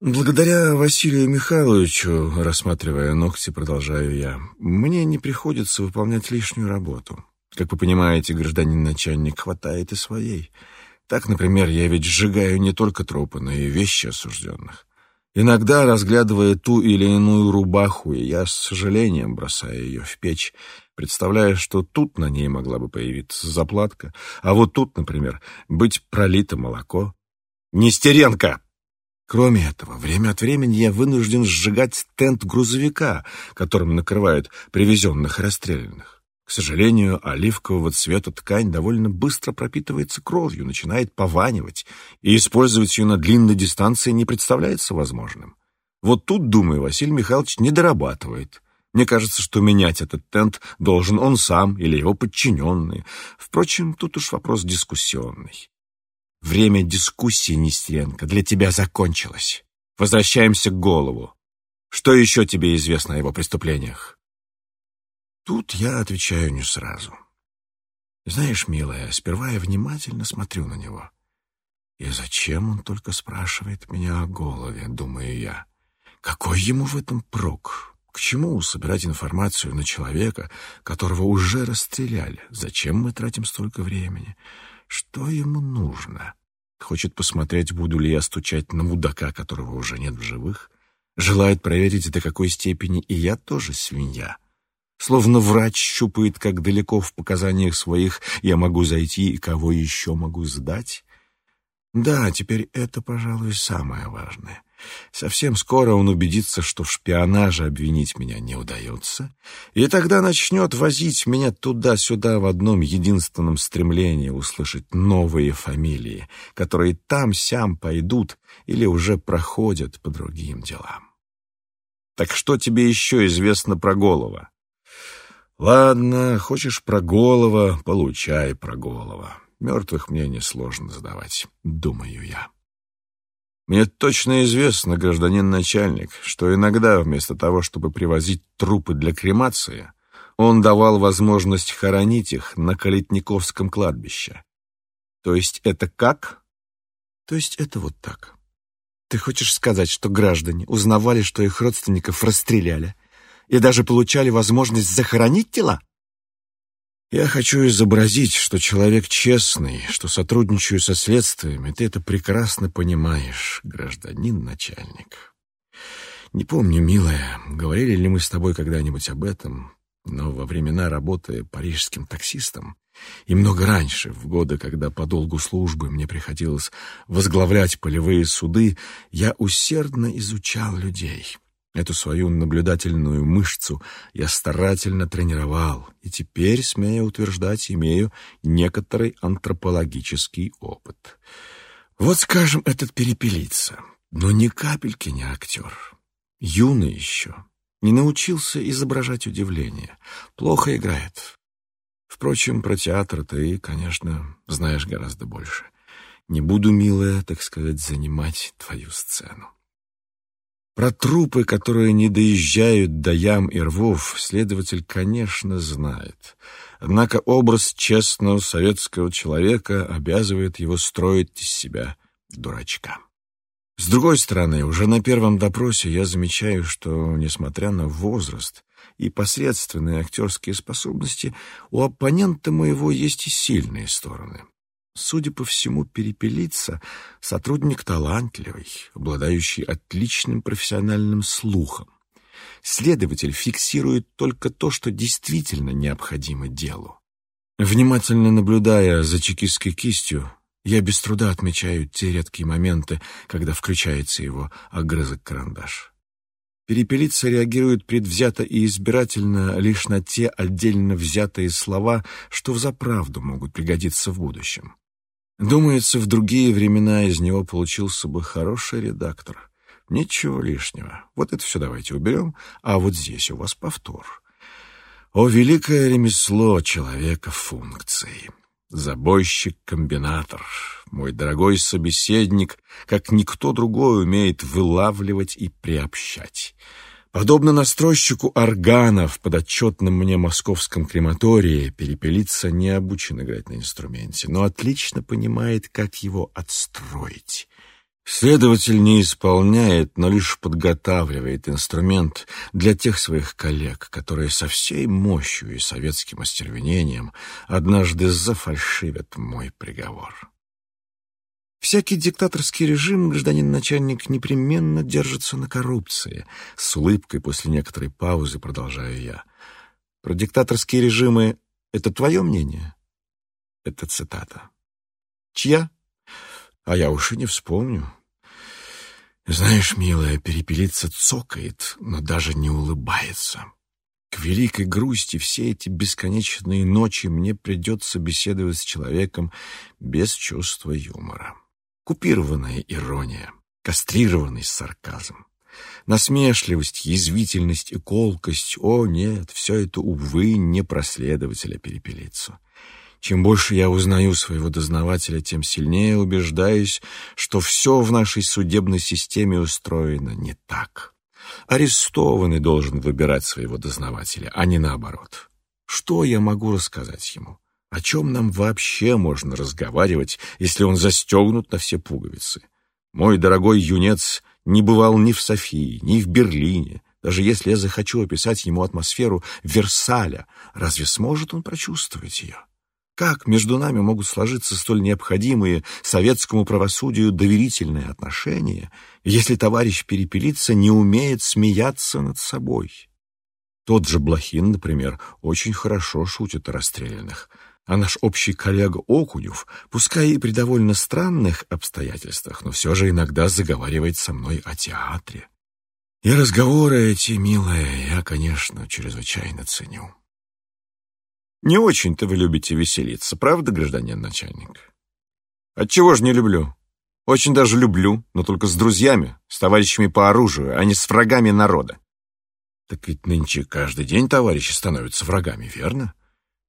Благодаря Василию Михайловичу, рассматривая ногти, продолжаю я, мне не приходится выполнять лишнюю работу. Как вы понимаете, гражданин начальник хватает и своей. Так, например, я ведь сжигаю не только трупы, но и вещи осужденных. Иногда, разглядывая ту или иную рубаху, я с сожалением бросаю ее в печь, представляя, что тут на ней могла бы появиться заплатка, а вот тут, например, быть пролито молоко. «Нестеренко!» Кроме этого, время от времени я вынужден сжигать тент грузовика, которым накрывают привезенных расстрелянных. К сожалению, оливкового цвета ткань довольно быстро пропитывается кровью, начинает пованивать, и использовать ее на длинной дистанции не представляется возможным. Вот тут, думаю, Василий Михайлович не дорабатывает. Мне кажется, что менять этот тент должен он сам или его подчиненные. Впрочем, тут уж вопрос дискуссионный. Время дискуссии, Нестеренко, для тебя закончилось. Возвращаемся к голову. Что еще тебе известно о его преступлениях? Тут я отвечаю не сразу. Знаешь, милая, сперва я внимательно смотрю на него. И зачем он только спрашивает меня о голове, думаю я. Какой ему в этом прок? К чему собирать информацию на человека, которого уже расстреляли? Зачем мы тратим столько времени? Что ему нужно? Хочет посмотреть, буду ли я стучать на мудака, которого уже нет в живых? Желает проверить, до какой степени и я тоже свинья. Словно врач щупает, как далеко в показаниях своих я могу зайти и кого еще могу сдать. Да, теперь это, пожалуй, самое важное. Совсем скоро он убедится, что в шпионаже обвинить меня не удается, и тогда начнет возить меня туда-сюда в одном единственном стремлении услышать новые фамилии, которые там-сям пойдут или уже проходят по другим делам. Так что тебе еще известно про Голова? Ладно, хочешь про Голова, получай про Голова. Мертвых мне несложно задавать, думаю я. Мне точно известно, гражданин начальник, что иногда вместо того, чтобы привозить трупы для кремации, он давал возможность хоронить их на Калитниковском кладбище. То есть это как? То есть это вот так. Ты хочешь сказать, что граждане узнавали, что их родственников расстреляли, и даже получали возможность захоронить тела? Я хочу изобразить, что человек честный, что сотрудничаю со следствием, и ты это прекрасно понимаешь, гражданин начальник. Не помню, милая, говорили ли мы с тобой когда-нибудь об этом, но во времена работы парижским таксистом и много раньше, в годы, когда по долгу службы мне приходилось возглавлять полевые суды, я усердно изучал людей. Эту свою наблюдательную мышцу я старательно тренировал, и теперь, смею утверждать, имею некоторый антропологический опыт. Вот, скажем, этот перепелица, но ни капельки не актер. Юный еще, не научился изображать удивление, плохо играет. Впрочем, про театр ты, конечно, знаешь гораздо больше. Не буду, милая, так сказать, занимать твою сцену. Про трупы, которые не доезжают до ям и рвов, следователь, конечно, знает. Однако образ честного советского человека обязывает его строить из себя дурачка. С другой стороны, уже на первом допросе я замечаю, что, несмотря на возраст и посредственные актерские способности, у оппонента моего есть и сильные стороны. Судя по всему, перепелиться сотрудник талантливый, обладающий отличным профессиональным слухом. Следователь фиксирует только то, что действительно необходимо делу. Внимательно наблюдая за чекистской кистью, я без труда отмечаю те редкие моменты, когда включается его огрызок-карандаш. Перепелица реагирует предвзято и избирательно лишь на те отдельно взятые слова, что взаправду могут пригодиться в будущем. Думается, в другие времена из него получился бы хороший редактор. Ничего лишнего. Вот это все давайте уберем, а вот здесь у вас повтор. О, великое ремесло человека функции! Забойщик-комбинатор, мой дорогой собеседник, как никто другой умеет вылавливать и приобщать. Подобно настройщику органов под отчетным мне московском крематории, перепелица не обучен играть на инструменте, но отлично понимает, как его отстроить. Следователь не исполняет, но лишь подготавливает инструмент для тех своих коллег, которые со всей мощью и советским остервенением однажды зафальшивят мой приговор. Всякий диктаторский режим, гражданин-начальник, непременно держится на коррупции. С улыбкой после некоторой паузы продолжаю я. Про диктаторские режимы — это твое мнение? Это цитата. Чья? А я уж и не вспомню. Знаешь, милая, перепелица цокает, но даже не улыбается. К великой грусти все эти бесконечные ночи мне придется беседовать с человеком без чувства юмора. Купированная ирония, кастрированный сарказм. Насмешливость, язвительность и колкость — о, нет, все это, увы, не проследователя перепелицу. Чем больше я узнаю своего дознавателя, тем сильнее убеждаюсь, что все в нашей судебной системе устроено не так. Арестованный должен выбирать своего дознавателя, а не наоборот. Что я могу рассказать ему? О чем нам вообще можно разговаривать, если он застегнут на все пуговицы? Мой дорогой юнец не бывал ни в Софии, ни в Берлине. Даже если я захочу описать ему атмосферу Версаля, разве сможет он прочувствовать ее? Как между нами могут сложиться столь необходимые советскому правосудию доверительные отношения, если товарищ Перепелица не умеет смеяться над собой? Тот же Блохин, например, очень хорошо шутит о расстрелянных – а наш общий коллега Окунев, пускай и при довольно странных обстоятельствах, но все же иногда заговаривает со мной о театре. И разговоры эти, милая, я, конечно, чрезвычайно ценю. Не очень-то вы любите веселиться, правда, гражданин начальник? Отчего же не люблю? Очень даже люблю, но только с друзьями, с товарищами по оружию, а не с врагами народа. Так ведь нынче каждый день товарищи становятся врагами, верно?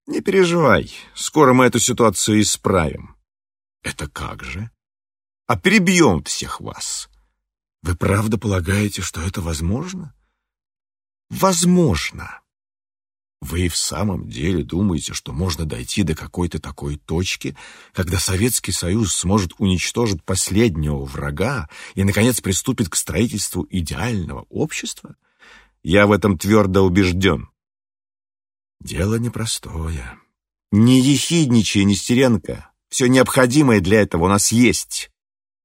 Не переживай, скоро мы эту ситуацию исправим. Это как же? А перебьем всех вас. Вы правда полагаете, что это возможно? Возможно. Вы в самом деле думаете, что можно дойти до какой-то такой точки, когда Советский Союз сможет уничтожить последнего врага и, наконец, приступит к строительству идеального общества? Я в этом твердо убежден. Дело непростое. Не ехидничай, Нестеренко. Все необходимое для этого у нас есть.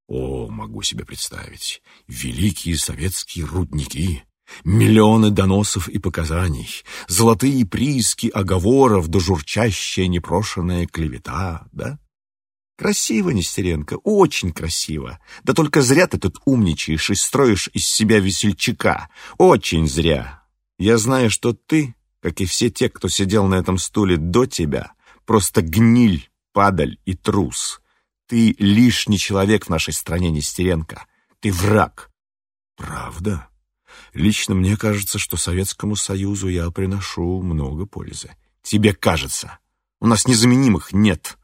О, могу себе представить. Великие советские рудники. Миллионы доносов и показаний, золотые прииски оговоров да журчащая непрошенная клевета, да? Красиво, Нестеренко, очень красиво. Да только зря ты тут умничаешь и строишь из себя весельчака. Очень зря. Я знаю, что ты, как и все те, кто сидел на этом стуле до тебя, просто гниль, падаль и трус. Ты лишний человек в нашей стране, Нестеренко. Ты враг. Правда? Лично мне кажется, что Советскому Союзу я приношу много пользы. Тебе кажется. У нас незаменимых нет.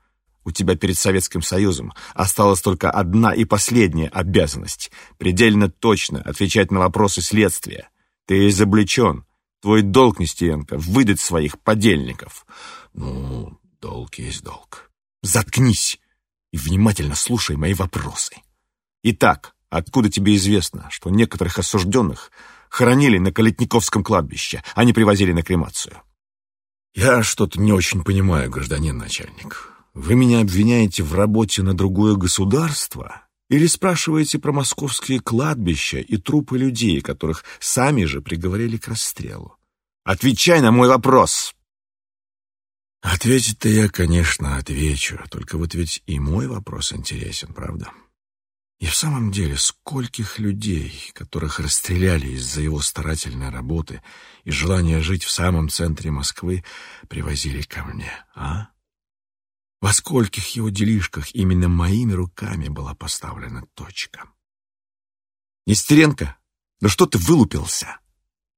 У тебя перед Советским Союзом осталась только одна и последняя обязанность — предельно точно отвечать на вопросы следствия. Ты изобличен. Твой долг, Нестеренко, выдать своих подельников. Ну, долг есть долг. Заткнись и внимательно слушай мои вопросы. Итак, откуда тебе известно, что некоторых осужденных хоронили на Калитниковском кладбище, а не привозили на кремацию? Я что-то не очень понимаю, гражданин начальник. Вы меня обвиняете в работе на другое государство или спрашиваете про московские кладбища и трупы людей, которых сами же приговорили к расстрелу? Отвечай на мой вопрос!» Ответить-то я, конечно, отвечу, только вот ведь и мой вопрос интересен, правда? И в самом деле, скольких людей, которых расстреляли из-за его старательной работы и желания жить в самом центре Москвы, привозили ко мне, а? Во скольких его делишках именно моими руками была поставлена точка? Нестеренко, да что ты вылупился?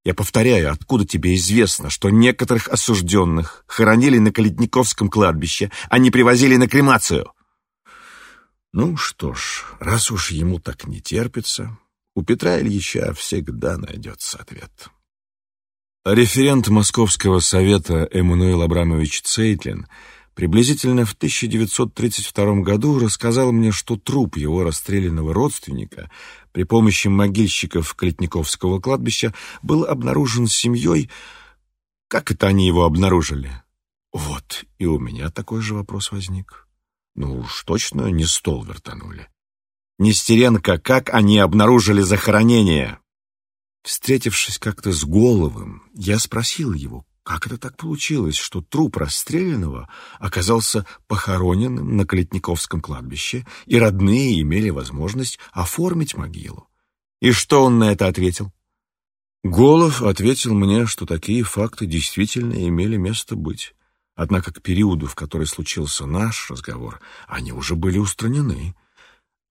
Я повторяю, откуда тебе известно, что некоторых осужденных хоронили на Калитниковском кладбище, а не привозили на кремацию? Ну что ж, раз уж ему так не терпится, у Петра Ильича всегда найдется ответ. Референт Московского совета Эммануил Абрамович Цейтлин приблизительно в 1932 году рассказал мне, что труп его расстрелянного родственника при помощи могильщиков Клетниковского кладбища был обнаружен семьей. Как это они его обнаружили? Вот, и у меня такой же вопрос возник. Ну уж точно не стол вертанули. Нестеренко, как они обнаружили захоронение? Встретившись как-то с Головым, я спросил его, как это так получилось, что труп расстрелянного оказался похороненным на Калитниковском кладбище, и родные имели возможность оформить могилу? И что он на это ответил? Голов ответил мне, что такие факты действительно имели место быть. Однако к периоду, в который случился наш разговор, они уже были устранены.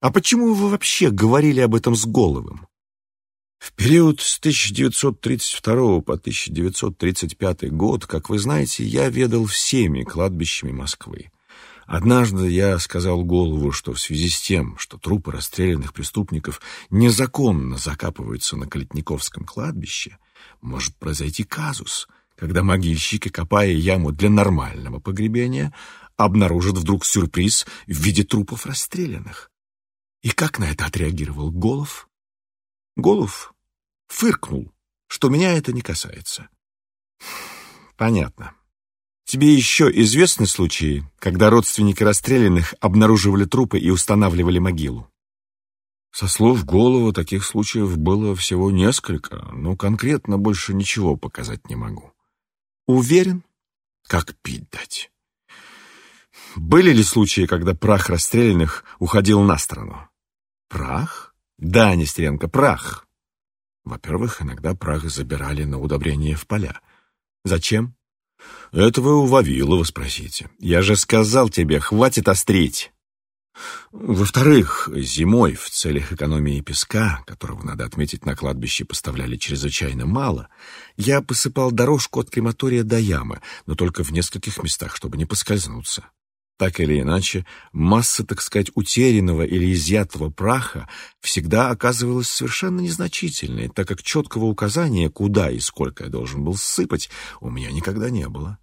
А почему вы вообще говорили об этом с Головым? В период с 1932 по 1935 год, как вы знаете, я ведал всеми кладбищами Москвы. Однажды я сказал Голову, что в связи с тем, что трупы расстрелянных преступников незаконно закапываются на Калитниковском кладбище, может произойти казус, когда могильщики, копая яму для нормального погребения, обнаружат вдруг сюрприз в виде трупов расстрелянных. И как на это отреагировал Голов? Голов фыркнул, что меня это не касается. Понятно. Тебе еще известны случаи, когда родственники расстрелянных обнаруживали трупы и устанавливали могилу? Со слов Голова, таких случаев было всего несколько, но конкретно больше ничего показать не могу. Уверен? Как пить дать? Были ли случаи, когда прах расстрелянных уходил на сторону? Прах? Да, Нестеренко, прах. Во-первых, иногда прах забирали на удобрение в поля. Зачем? Это вы у Вавилова спросите. Я же сказал тебе, хватит острить. Во-вторых, зимой в целях экономии песка, которого, надо отметить, на кладбище поставляли чрезвычайно мало, я посыпал дорожку от крематория до ямы, но только в нескольких местах, чтобы не поскользнуться. Так или иначе, масса, так сказать, утерянного или изъятого праха всегда оказывалась совершенно незначительной, так как четкого указания, куда и сколько я должен был сыпать, у меня никогда не было.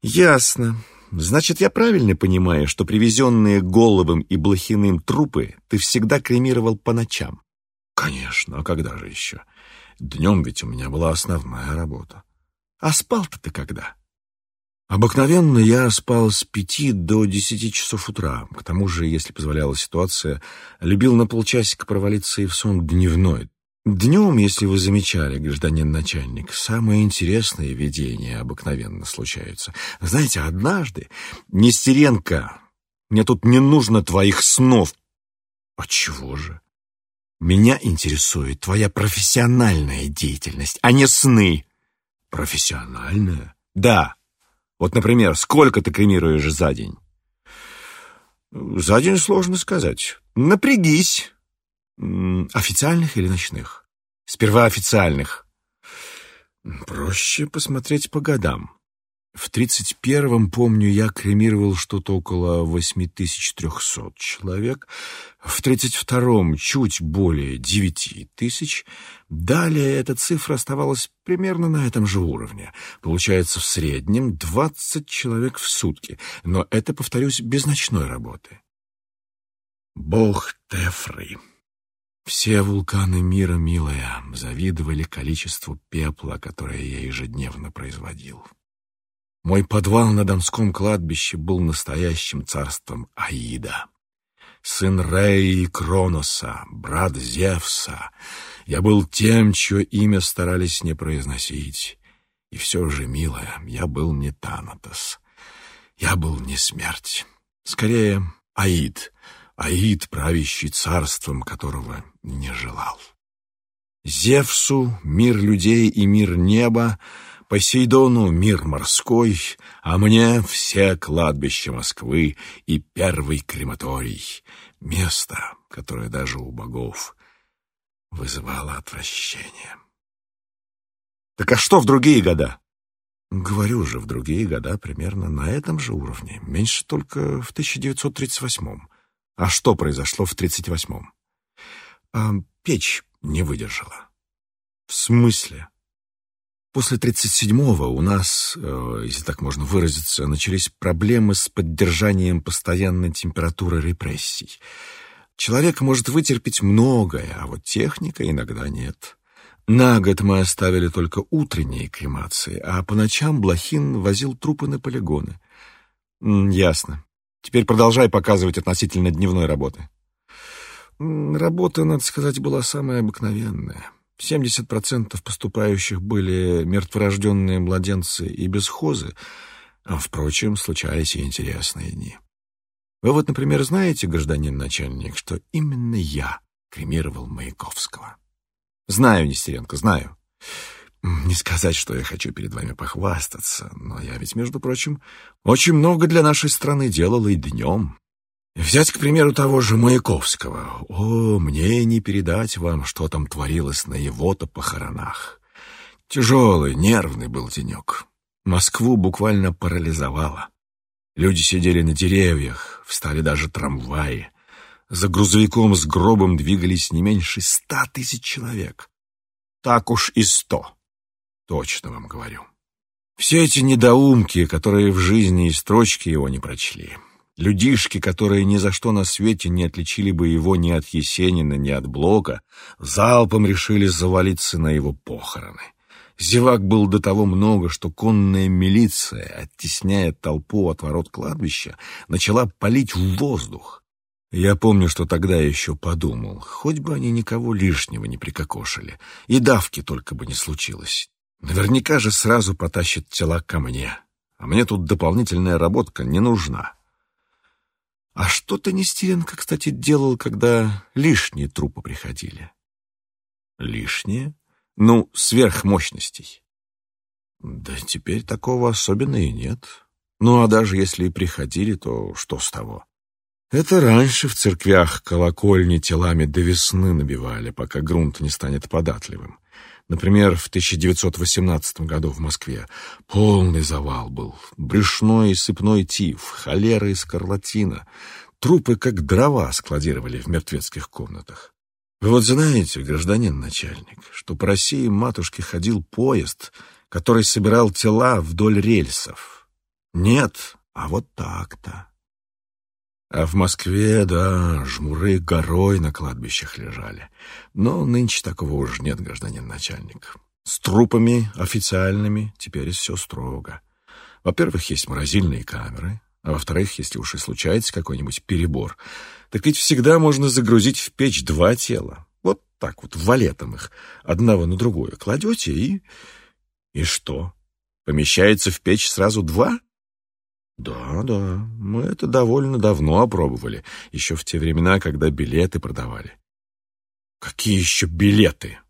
«Ясно. Значит, я правильно понимаю, что привезенные Головым и Блохиным трупы ты всегда кремировал по ночам?» «Конечно, а когда же еще? Днем ведь у меня была основная работа. А спал-то ты когда?» Обыкновенно я спал с пяти до десяти часов утра. К тому же, если позволяла ситуация, любил на полчасика провалиться и в сон дневной. Днем, если вы замечали, гражданин начальник, самые интересные видения обыкновенно случаются. Знаете, однажды Нестеренко, Мне тут не нужно твоих снов. А чего же? Меня интересует твоя профессиональная деятельность, а не сны. Профессиональная? Да. Вот, например, сколько ты кремируешь за день? За день сложно сказать. Напрягись. Официальных или ночных? Сперва официальных. Проще посмотреть по годам. В 31-м, помню, я кремировал что-то около 8300 человек, в 32-м чуть более 9000. Далее эта цифра оставалась примерно на этом же уровне. Получается, в среднем 20 человек в сутки, но это, повторюсь, без ночной работы. Бог Тефры. Все вулканы мира, милая, завидовали количеству пепла, которое я ежедневно производил. Мой подвал на Донском кладбище был настоящим царством Аида. Сын Реи и Кроноса, брат Зевса. Я был тем, чье имя старались не произносить. И все же, милая, я был не Танатос. Я был не смерть. Скорее, Аид. Аид, правящий царством, которого не желал. Зевсу, мир людей и мир неба — Посейдону мир морской, а мне все кладбища Москвы и первый крематорий, место, которое даже у богов вызывало отвращение. Так а что в другие года? Говорю же, в другие года примерно на этом же уровне, меньше только в 1938-м. А что произошло в 38-м? А, печь не выдержала. В смысле? После 37-го у нас, э, если так можно выразиться, начались проблемы с поддержанием постоянной температуры репрессий. Человек может вытерпеть многое, а вот техника иногда нет. На год мы оставили только утренние кремации, а по ночам Блохин возил трупы на полигоны. Ясно. Теперь продолжай показывать относительно дневной работы. Работа, надо сказать, была самая обыкновенная. 70% поступающих были мертворожденные младенцы и бесхозы, а, впрочем, случались и интересные дни. Вы вот, например, знаете, гражданин начальник, что именно я кремировал Маяковского? Знаю, Нестеренко, знаю. Не сказать, что я хочу перед вами похвастаться, но я ведь, между прочим, очень много для нашей страны делал и днем, Взять, к примеру, того же Маяковского. О, мне не передать вам, что там творилось на его-то похоронах. Тяжелый, нервный был денек. Москву буквально парализовало. Люди сидели на деревьях, встали даже трамваи. За грузовиком с гробом двигались не меньше ста тысяч человек. Так уж и сто. Точно вам говорю. Все эти недоумки, которые в жизни и строчки его не прочли, Людишки, которые ни за что на свете не отличили бы его ни от Есенина, ни от Блока, залпом решили завалиться на его похороны. Зевак был до того много, что конная милиция, оттесняя толпу от ворот кладбища, начала палить в воздух. Я помню, что тогда еще подумал, хоть бы они никого лишнего не прикокошили, и давки только бы не случилось. Наверняка же сразу потащат тела ко мне, а мне тут дополнительная работка не нужна. А что-то Нестеренко, кстати, делал, когда лишние трупы приходили. Лишние? Ну, сверхмощностей. Да теперь такого особенно и нет. Ну, а даже если и приходили, то что с того? Это раньше в церквях колокольни телами до весны набивали, пока грунт не станет податливым. Например, в 1918 году в Москве полный завал был. Брюшной и сыпной тиф, холера и скарлатина. Трупы как дрова складировали в мертвецких комнатах. Вы вот знаете, гражданин начальник, что по России матушке ходил поезд, который собирал тела вдоль рельсов? Нет, а вот так-то. А в Москве, да, жмуры горой на кладбищах лежали. Но нынче такого уже нет, гражданин начальник. С трупами официальными теперь все строго. Во-первых, есть морозильные камеры, а во-вторых, если уж и случается какой-нибудь перебор, так ведь всегда можно загрузить в печь два тела. Вот так вот, валетом их, одного на другое кладете и... И что? Помещается в печь сразу два? Да, да, мы это довольно давно опробовали, еще в те времена, когда билеты продавали. Какие еще билеты?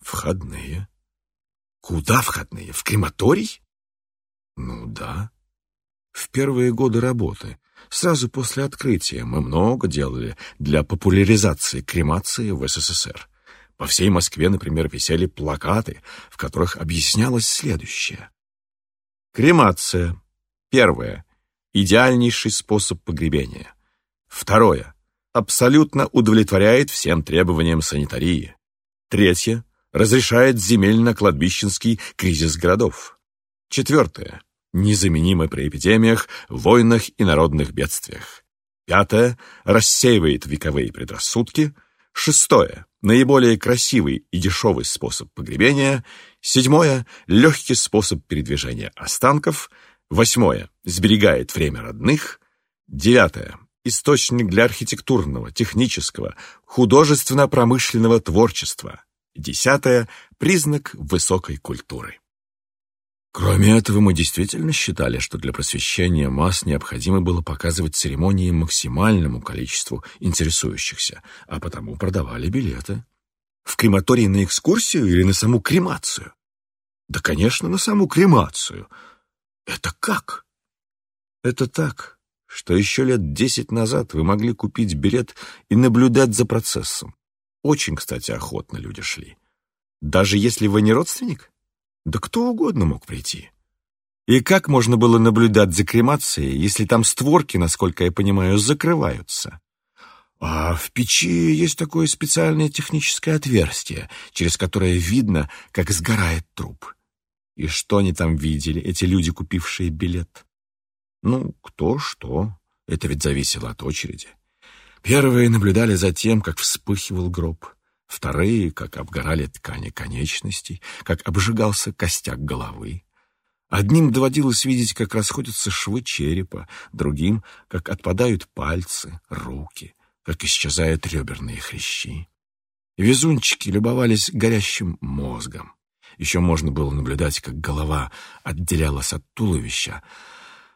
Входные. Куда входные? В крематорий? Ну да. В первые годы работы, сразу после открытия, мы много делали для популяризации кремации в СССР. По всей Москве, например, висели плакаты, в которых объяснялось следующее. Кремация. Первое. Идеальнейший способ погребения. Второе. Абсолютно удовлетворяет всем требованиям санитарии. Третье. Разрешает земельно-кладбищенский кризис городов. Четвертое. Незаменимо при эпидемиях, войнах и народных бедствиях. Пятое. Рассеивает вековые предрассудки. Шестое наиболее красивый и дешевый способ погребения. Седьмое — легкий способ передвижения останков. Восьмое — сберегает время родных. Девятое — источник для архитектурного, технического, художественно-промышленного творчества. Десятое — признак высокой культуры. Кроме этого, мы действительно считали, что для просвещения масс необходимо было показывать церемонии максимальному количеству интересующихся, а потому продавали билеты. В крематории на экскурсию или на саму кремацию? Да, конечно, на саму кремацию. Это как? Это так, что еще лет десять назад вы могли купить билет и наблюдать за процессом. Очень, кстати, охотно люди шли. Даже если вы не родственник? Да кто угодно мог прийти. И как можно было наблюдать за кремацией, если там створки, насколько я понимаю, закрываются? А в печи есть такое специальное техническое отверстие, через которое видно, как сгорает труп. И что они там видели, эти люди, купившие билет? Ну, кто что. Это ведь зависело от очереди. Первые наблюдали за тем, как вспыхивал гроб. Вторые, как обгорали ткани конечностей, как обжигался костяк головы. Одним доводилось видеть, как расходятся швы черепа, другим, как отпадают пальцы, руки, как исчезают реберные хрящи. Везунчики любовались горящим мозгом. Еще можно было наблюдать, как голова отделялась от туловища,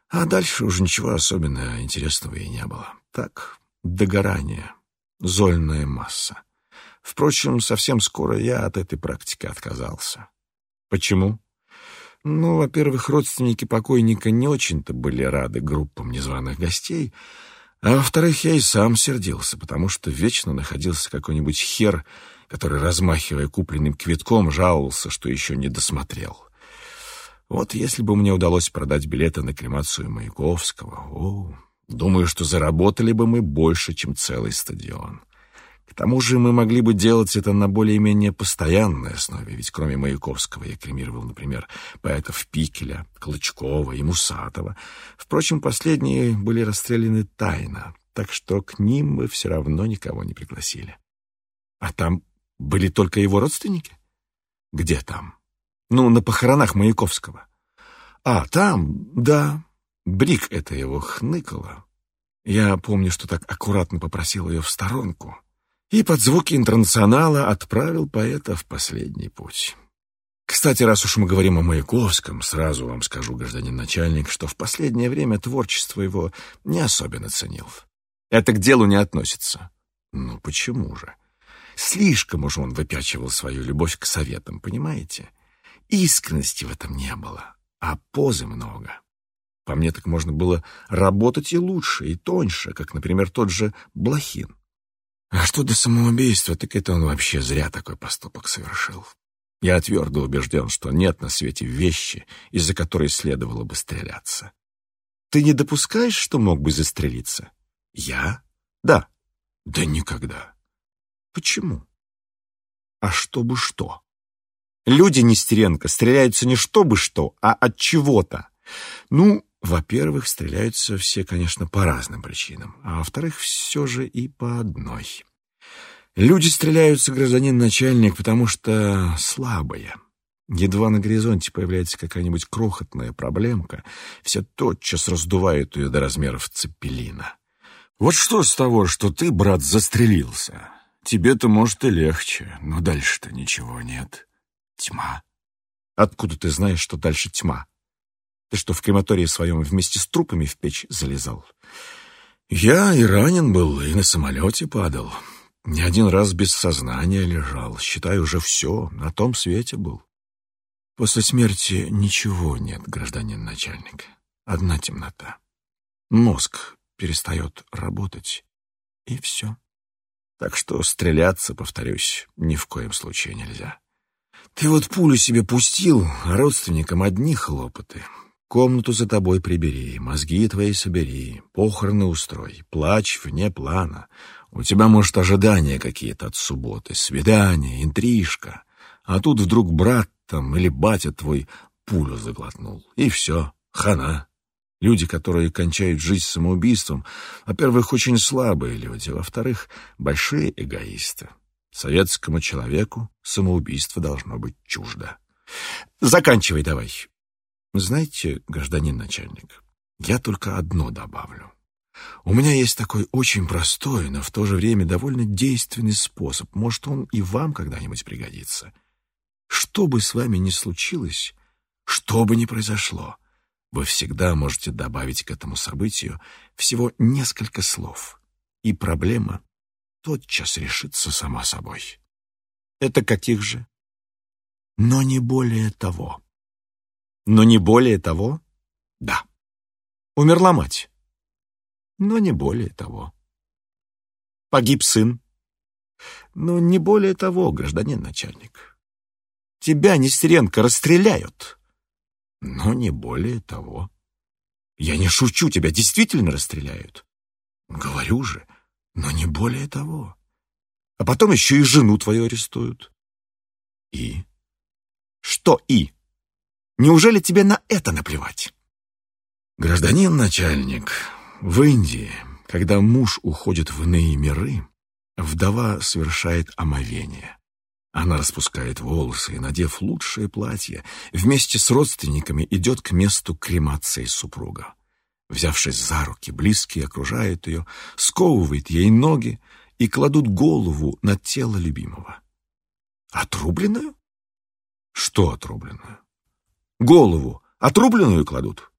а дальше уже ничего особенно интересного и не было. Так, догорание, зольная масса. Впрочем, совсем скоро я от этой практики отказался. Почему? Ну, во-первых, родственники покойника не очень-то были рады группам незваных гостей, а во-вторых, я и сам сердился, потому что вечно находился какой-нибудь хер, который, размахивая купленным квитком, жаловался, что еще не досмотрел. Вот если бы мне удалось продать билеты на кремацию Маяковского, о, думаю, что заработали бы мы больше, чем целый стадион. К тому же мы могли бы делать это на более-менее постоянной основе, ведь кроме Маяковского я кремировал, например, поэтов Пикеля, Клычкова и Мусатова. Впрочем, последние были расстреляны тайно, так что к ним мы все равно никого не пригласили. А там были только его родственники? Где там? Ну, на похоронах Маяковского. А, там, да, Брик это его хныкала. Я помню, что так аккуратно попросил ее в сторонку — и под звуки интернационала отправил поэта в последний путь. Кстати, раз уж мы говорим о Маяковском, сразу вам скажу, гражданин начальник, что в последнее время творчество его не особенно ценил. Это к делу не относится. Ну почему же? Слишком уж он выпячивал свою любовь к советам, понимаете? Искренности в этом не было, а позы много. По мне так можно было работать и лучше, и тоньше, как, например, тот же Блохин. А что до самоубийства, так это он вообще зря такой поступок совершил. Я твердо убежден, что нет на свете вещи, из-за которой следовало бы стреляться. Ты не допускаешь, что мог бы застрелиться? Я? Да. Да никогда. Почему? А чтобы что? Люди Нестеренко стреляются не чтобы что, а от чего-то. Ну, во-первых, стреляются все, конечно, по разным причинам, а во-вторых, все же и по одной. Люди стреляются, гражданин начальник, потому что слабые. Едва на горизонте появляется какая-нибудь крохотная проблемка, все тотчас раздувают ее до размеров цепелина. Вот что с того, что ты, брат, застрелился? Тебе-то, может, и легче, но дальше-то ничего нет. Тьма. Откуда ты знаешь, что дальше тьма? Ты что, в крематории своем вместе с трупами в печь залезал? Я и ранен был, и на самолете падал. Не один раз без сознания лежал. Считай, уже все, на том свете был. После смерти ничего нет, гражданин начальник. Одна темнота. Мозг перестает работать, и все. Так что стреляться, повторюсь, ни в коем случае нельзя. Ты вот пулю себе пустил, а родственникам одни хлопоты. Комнату за тобой прибери, мозги твои собери, похороны устрой, плачь вне плана. У тебя, может, ожидания какие-то от субботы, свидание, интрижка. А тут вдруг брат там или батя твой пулю заглотнул. И все, хана. Люди, которые кончают жизнь самоубийством, во-первых, очень слабые люди, во-вторых, большие эгоисты. Советскому человеку самоубийство должно быть чуждо. Заканчивай давай. Знаете, гражданин начальник, я только одно добавлю. У меня есть такой очень простой, но в то же время довольно действенный способ. Может, он и вам когда-нибудь пригодится. Что бы с вами ни случилось, что бы ни произошло, вы всегда можете добавить к этому событию всего несколько слов, и проблема тотчас решится сама собой. Это каких же? Но не более того. Но не более того? Да. Умерла мать. Но не более того. Погиб сын. Но не более того, гражданин начальник. Тебя, Нестеренко, расстреляют но не более того. Я не шучу, тебя действительно расстреляют. Говорю же, но не более того. А потом еще и жену твою арестуют. И? Что и? Неужели тебе на это наплевать? Гражданин начальник, в Индии, когда муж уходит в иные миры, вдова совершает омовение. Она распускает волосы и, надев лучшее платье, вместе с родственниками идет к месту кремации супруга. Взявшись за руки, близкие окружают ее, сковывают ей ноги и кладут голову на тело любимого. Отрубленную? Что отрубленную? Голову отрубленную кладут?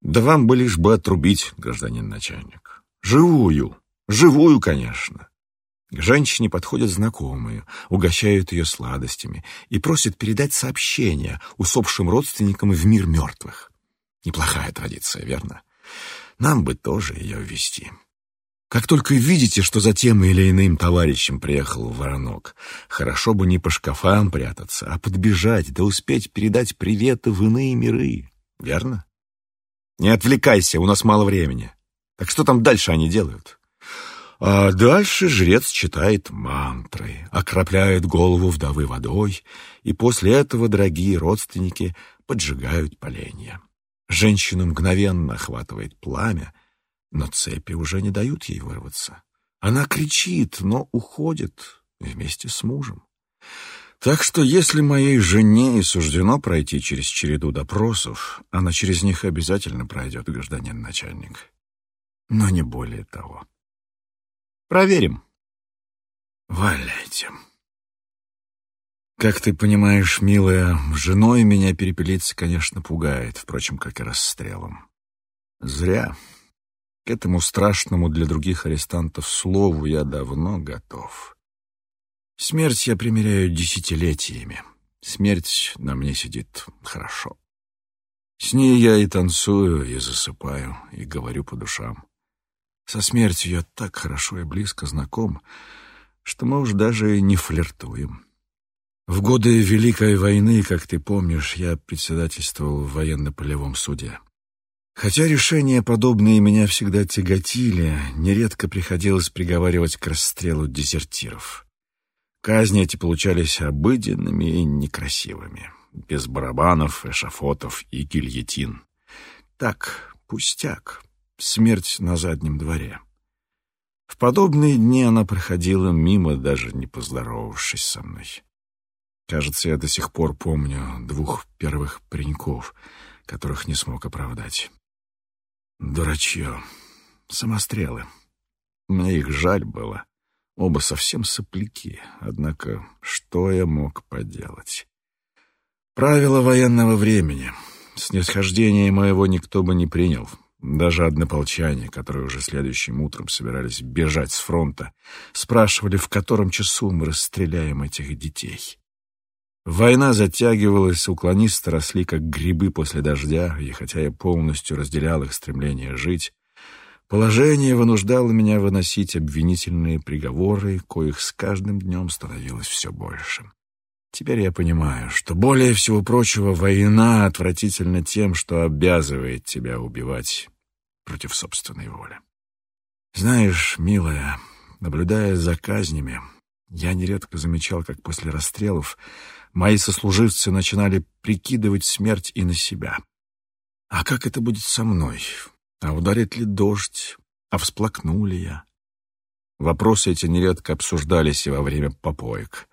Да вам бы лишь бы отрубить, гражданин начальник. Живую, живую, конечно. К женщине подходят знакомые, угощают ее сладостями и просят передать сообщение усопшим родственникам в мир мертвых. Неплохая традиция, верно? Нам бы тоже ее ввести. Как только видите, что за тем или иным товарищем приехал воронок, хорошо бы не по шкафам прятаться, а подбежать да успеть передать приветы в иные миры, верно? Не отвлекайся, у нас мало времени. Так что там дальше они делают? А дальше жрец читает мантры, окропляет голову вдовы водой, и после этого дорогие родственники поджигают поленья. Женщину мгновенно охватывает пламя, но цепи уже не дают ей вырваться. Она кричит, но уходит вместе с мужем. Так что если моей жене и суждено пройти через череду допросов, она через них обязательно пройдет, гражданин начальник. Но не более того. Проверим. Валяйте. Как ты понимаешь, милая, женой меня перепелиться, конечно, пугает, впрочем, как и расстрелом. Зря. К этому страшному для других арестантов слову я давно готов. Смерть я примеряю десятилетиями. Смерть на мне сидит хорошо. С ней я и танцую, и засыпаю, и говорю по душам. Со смертью я так хорошо и близко знаком, что мы уж даже не флиртуем. В годы Великой войны, как ты помнишь, я председательствовал в военно-полевом суде. Хотя решения подобные меня всегда тяготили, нередко приходилось приговаривать к расстрелу дезертиров. Казни эти получались обыденными и некрасивыми, без барабанов, эшафотов и гильотин. Так, пустяк, смерть на заднем дворе. В подобные дни она проходила мимо, даже не поздоровавшись со мной. Кажется, я до сих пор помню двух первых пареньков, которых не смог оправдать. Дурачье. Самострелы. Мне их жаль было. Оба совсем сопляки. Однако, что я мог поделать? Правила военного времени. снисхождения моего никто бы не принял. Даже однополчане, которые уже следующим утром собирались бежать с фронта, спрашивали, в котором часу мы расстреляем этих детей. Война затягивалась, уклонисты росли как грибы после дождя, и хотя я полностью разделял их стремление жить, положение вынуждало меня выносить обвинительные приговоры, коих с каждым днем становилось все больше. Теперь я понимаю, что более всего прочего война отвратительна тем, что обязывает тебя убивать против собственной воли. Знаешь, милая, наблюдая за казнями, я нередко замечал, как после расстрелов мои сослуживцы начинали прикидывать смерть и на себя. А как это будет со мной? А ударит ли дождь? А всплакну ли я? Вопросы эти нередко обсуждались и во время попоек.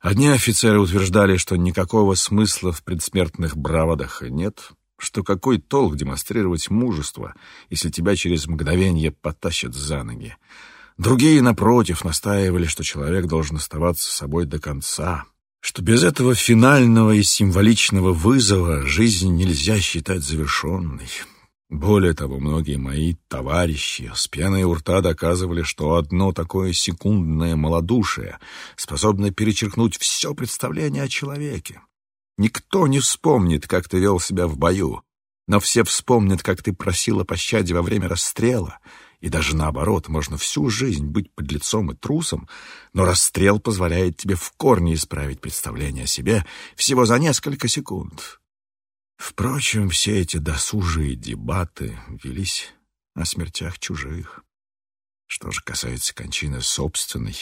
Одни офицеры утверждали, что никакого смысла в предсмертных бравадах нет, что какой толк демонстрировать мужество, если тебя через мгновение потащат за ноги. Другие, напротив, настаивали, что человек должен оставаться собой до конца, что без этого финального и символичного вызова жизнь нельзя считать завершенной. Более того, многие мои товарищи с пеной у рта доказывали, что одно такое секундное малодушие способно перечеркнуть все представление о человеке. Никто не вспомнит, как ты вел себя в бою, но все вспомнят, как ты просил о пощаде во время расстрела, и даже наоборот, можно всю жизнь быть подлецом и трусом, но расстрел позволяет тебе в корне исправить представление о себе всего за несколько секунд. Впрочем, все эти досужие дебаты велись о смертях чужих. Что же касается кончины собственной,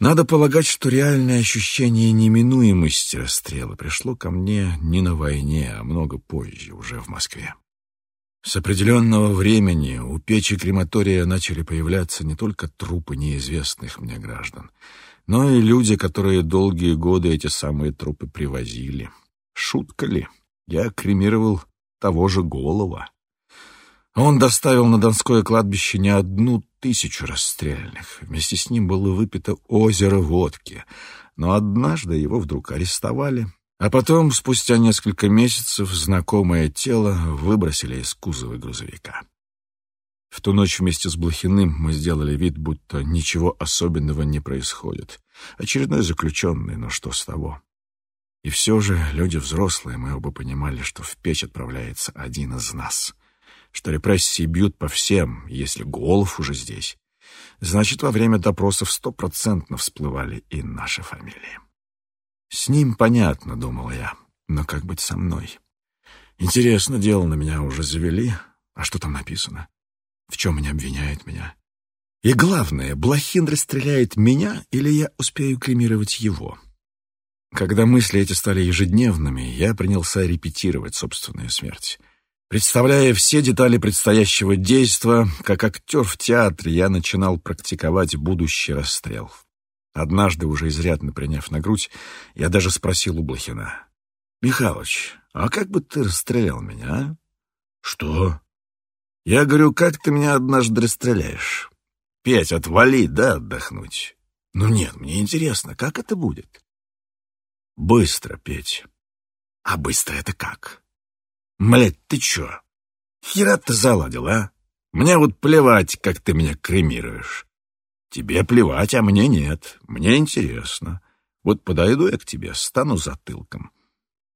надо полагать, что реальное ощущение неминуемости расстрела пришло ко мне не на войне, а много позже, уже в Москве. С определенного времени у печи крематория начали появляться не только трупы неизвестных мне граждан, но и люди, которые долгие годы эти самые трупы привозили. Шутка ли? Я кремировал того же Голова. Он доставил на Донское кладбище не одну тысячу расстрельных. Вместе с ним было выпито озеро водки. Но однажды его вдруг арестовали, а потом, спустя несколько месяцев, знакомое тело выбросили из кузова грузовика. В ту ночь вместе с Блохиным мы сделали вид, будто ничего особенного не происходит. Очередной заключенный, но что с того? И все же люди взрослые, мы оба понимали, что в печь отправляется один из нас. Что репрессии бьют по всем, если Голов уже здесь. Значит, во время допросов стопроцентно всплывали и наши фамилии. С ним понятно, думал я, но как быть со мной? Интересно, дело на меня уже завели. А что там написано? В чем они обвиняют меня? И главное, Блохин расстреляет меня или я успею кремировать его? Когда мысли эти стали ежедневными, я принялся репетировать собственную смерть. Представляя все детали предстоящего действа, как актер в театре, я начинал практиковать будущий расстрел. Однажды, уже изрядно приняв на грудь, я даже спросил у Блохина. «Михалыч, а как бы ты расстрелял меня, а?» «Что?» «Я говорю, как ты меня однажды расстреляешь?» «Петь, отвали, да, отдохнуть?» «Ну нет, мне интересно, как это будет?» «Быстро, Петь». «А быстро это как?» «Млядь, ты чё? Хера ты заладил, а? Мне вот плевать, как ты меня кремируешь. Тебе плевать, а мне нет. Мне интересно. Вот подойду я к тебе, стану затылком.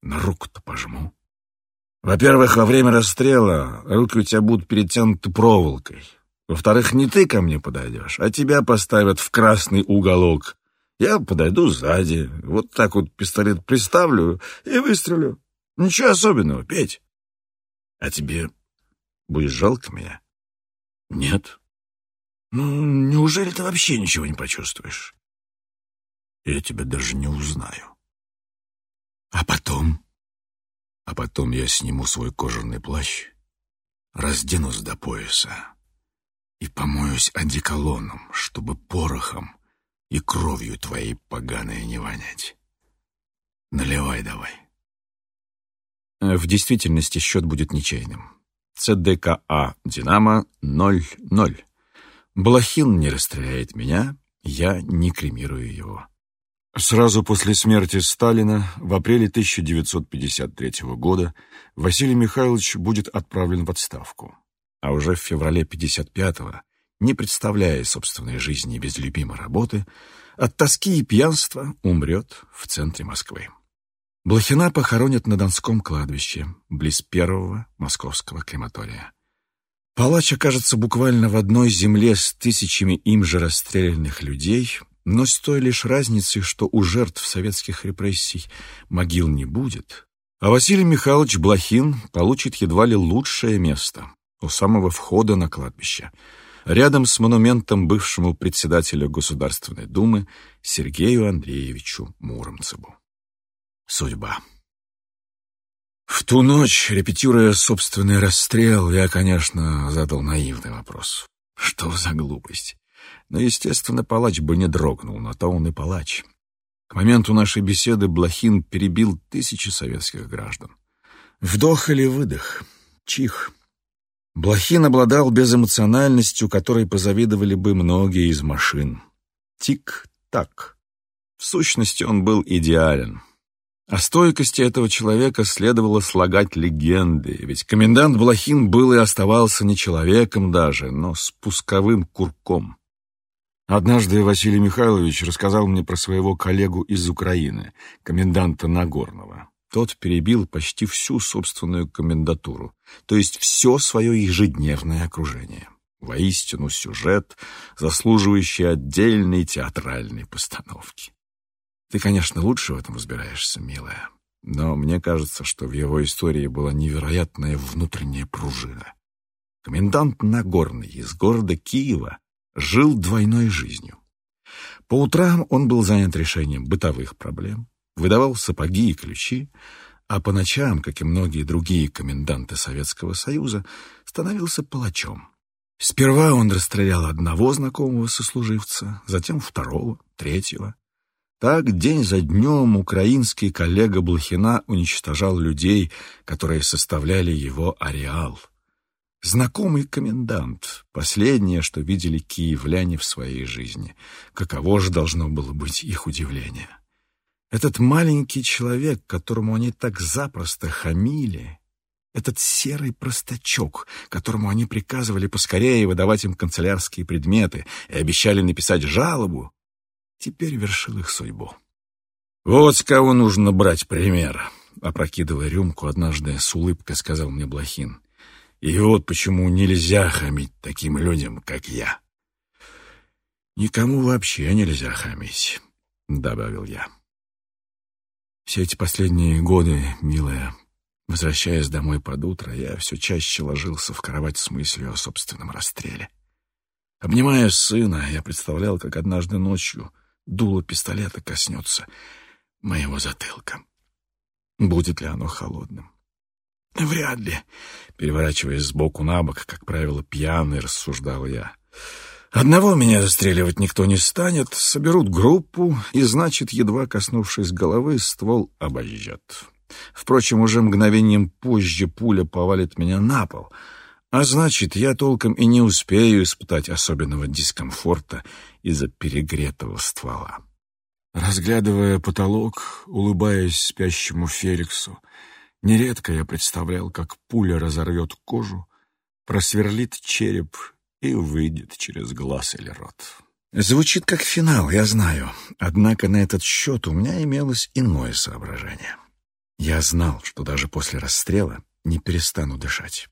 На руку-то пожму. Во-первых, во время расстрела руки у тебя будут перетянуты проволокой. Во-вторых, не ты ко мне подойдешь, а тебя поставят в красный уголок. Я подойду сзади, вот так вот пистолет приставлю и выстрелю. Ничего особенного, Петь. А тебе будет жалко меня? Нет. Ну, неужели ты вообще ничего не почувствуешь? Я тебя даже не узнаю. А потом? А потом я сниму свой кожаный плащ, разденусь до пояса и помоюсь одеколоном, чтобы порохом и кровью твоей поганой не вонять. Наливай давай. В действительности счет будет ничейным. ЦДКА «Динамо» 0-0. Блохин не расстреляет меня, я не кремирую его. Сразу после смерти Сталина в апреле 1953 года Василий Михайлович будет отправлен в отставку. А уже в феврале 55-го, не представляя собственной жизни без любимой работы, от тоски и пьянства умрет в центре Москвы. Блохина похоронят на Донском кладбище, близ первого московского крематория. Палач окажется буквально в одной земле с тысячами им же расстрелянных людей, но с той лишь разницей, что у жертв советских репрессий могил не будет, а Василий Михайлович Блохин получит едва ли лучшее место у самого входа на кладбище, рядом с монументом бывшему председателю Государственной Думы Сергею Андреевичу Муромцеву. Судьба. В ту ночь, репетируя собственный расстрел, я, конечно, задал наивный вопрос. Что за глупость? Но, естественно, палач бы не дрогнул, на то он и палач. К моменту нашей беседы Блохин перебил тысячи советских граждан. Вдох или выдох, чих. Блохин обладал безэмоциональностью, которой позавидовали бы многие из машин. Тик-так. В сущности, он был идеален. О стойкости этого человека следовало слагать легенды, ведь комендант Блохин был и оставался не человеком даже, но спусковым курком. Однажды Василий Михайлович рассказал мне про своего коллегу из Украины, коменданта Нагорного. Тот перебил почти всю собственную комендатуру, то есть все свое ежедневное окружение. Воистину сюжет, заслуживающий отдельной театральной постановки. Ты, конечно, лучше в этом разбираешься, милая, но мне кажется, что в его истории была невероятная внутренняя пружина. Комендант Нагорный из города Киева жил двойной жизнью. По утрам он был занят решением бытовых проблем, выдавал сапоги и ключи, а по ночам, как и многие другие коменданты Советского Союза, становился палачом. Сперва он расстрелял одного знакомого сослуживца, затем второго, третьего. Так день за днем украинский коллега Блохина уничтожал людей, которые составляли его ареал. Знакомый комендант, последнее, что видели киевляне в своей жизни. Каково же должно было быть их удивление. Этот маленький человек, которому они так запросто хамили, этот серый простачок, которому они приказывали поскорее выдавать им канцелярские предметы и обещали написать жалобу, теперь вершил их судьбу. «Вот с кого нужно брать пример», — опрокидывая рюмку, однажды с улыбкой сказал мне Блохин. «И вот почему нельзя хамить таким людям, как я». «Никому вообще нельзя хамить», — добавил я. Все эти последние годы, милая, возвращаясь домой под утро, я все чаще ложился в кровать с мыслью о собственном расстреле. Обнимая сына, я представлял, как однажды ночью дуло пистолета коснется моего затылка. Будет ли оно холодным? Вряд ли. Переворачиваясь сбоку на бок, как правило, пьяный, рассуждал я. Одного меня застреливать никто не станет, соберут группу, и, значит, едва коснувшись головы, ствол обожжет. Впрочем, уже мгновением позже пуля повалит меня на пол — а значит, я толком и не успею испытать особенного дискомфорта из-за перегретого ствола. Разглядывая потолок, улыбаясь спящему Феликсу, нередко я представлял, как пуля разорвет кожу, просверлит череп и выйдет через глаз или рот. Звучит как финал, я знаю, однако на этот счет у меня имелось иное соображение. Я знал, что даже после расстрела не перестану дышать.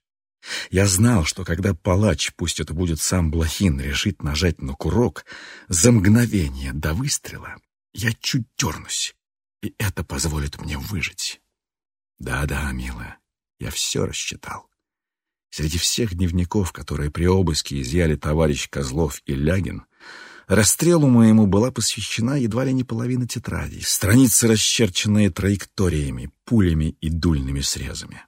Я знал, что когда палач, пусть это будет сам Блохин, решит нажать на курок, за мгновение до выстрела я чуть дернусь, и это позволит мне выжить. Да-да, милая, я все рассчитал. Среди всех дневников, которые при обыске изъяли товарищ Козлов и Лягин, расстрелу моему была посвящена едва ли не половина тетрадей, страницы, расчерченные траекториями, пулями и дульными срезами.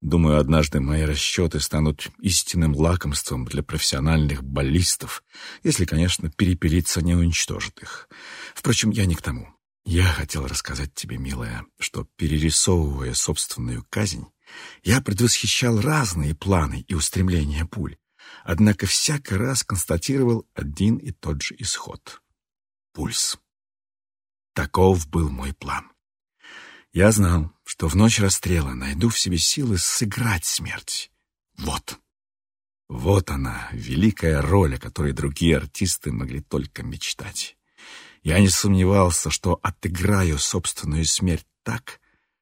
Думаю, однажды мои расчеты станут истинным лакомством для профессиональных баллистов, если, конечно, перепелиться не уничтожит их. Впрочем, я не к тому. Я хотел рассказать тебе, милая, что, перерисовывая собственную казнь, я предвосхищал разные планы и устремления пуль, однако всякий раз констатировал один и тот же исход — пульс. Таков был мой план. Я знал, что в ночь расстрела найду в себе силы сыграть смерть. Вот. Вот она, великая роль, о которой другие артисты могли только мечтать. Я не сомневался, что отыграю собственную смерть так,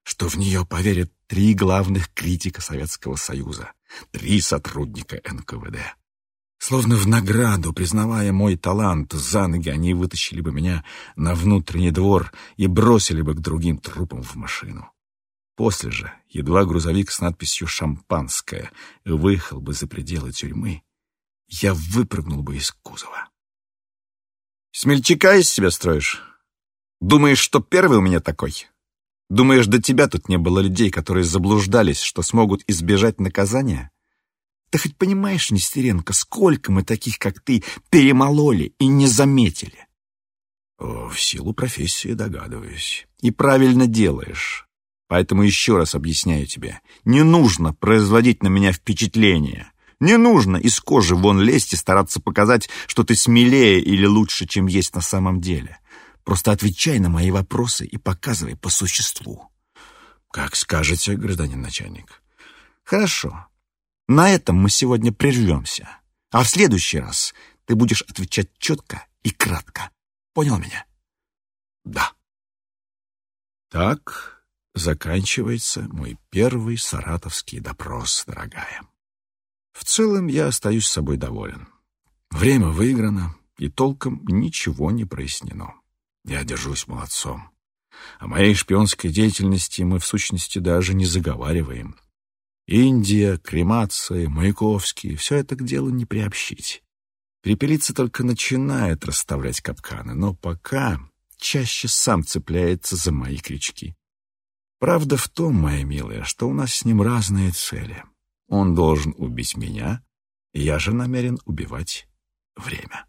что в нее поверят три главных критика Советского Союза, три сотрудника НКВД. Словно в награду, признавая мой талант, за ноги они вытащили бы меня на внутренний двор и бросили бы к другим трупам в машину. После же, едва грузовик с надписью «Шампанское» выехал бы за пределы тюрьмы, я выпрыгнул бы из кузова. «Смельчака из себя строишь? Думаешь, что первый у меня такой? Думаешь, до тебя тут не было людей, которые заблуждались, что смогут избежать наказания?» Ты хоть понимаешь, Нестеренко, сколько мы таких, как ты, перемололи и не заметили? О, в силу профессии догадываюсь. И правильно делаешь. Поэтому еще раз объясняю тебе. Не нужно производить на меня впечатление. Не нужно из кожи вон лезть и стараться показать, что ты смелее или лучше, чем есть на самом деле. Просто отвечай на мои вопросы и показывай по существу. Как скажете, гражданин начальник. Хорошо. На этом мы сегодня прервемся. А в следующий раз ты будешь отвечать четко и кратко. Понял меня? Да. Так заканчивается мой первый саратовский допрос, дорогая. В целом я остаюсь с собой доволен. Время выиграно, и толком ничего не прояснено. Я держусь молодцом. О моей шпионской деятельности мы в сущности даже не заговариваем — Индия, кремация, Маяковский — все это к делу не приобщить. Перепелица только начинает расставлять капканы, но пока чаще сам цепляется за мои крючки. Правда в том, моя милая, что у нас с ним разные цели. Он должен убить меня, я же намерен убивать время.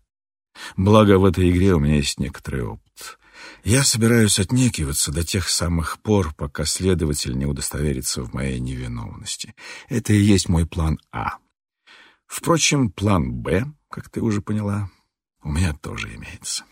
Благо, в этой игре у меня есть некоторый опыт. Я собираюсь отнекиваться до тех самых пор, пока следователь не удостоверится в моей невиновности. Это и есть мой план А. Впрочем, план Б, как ты уже поняла, у меня тоже имеется.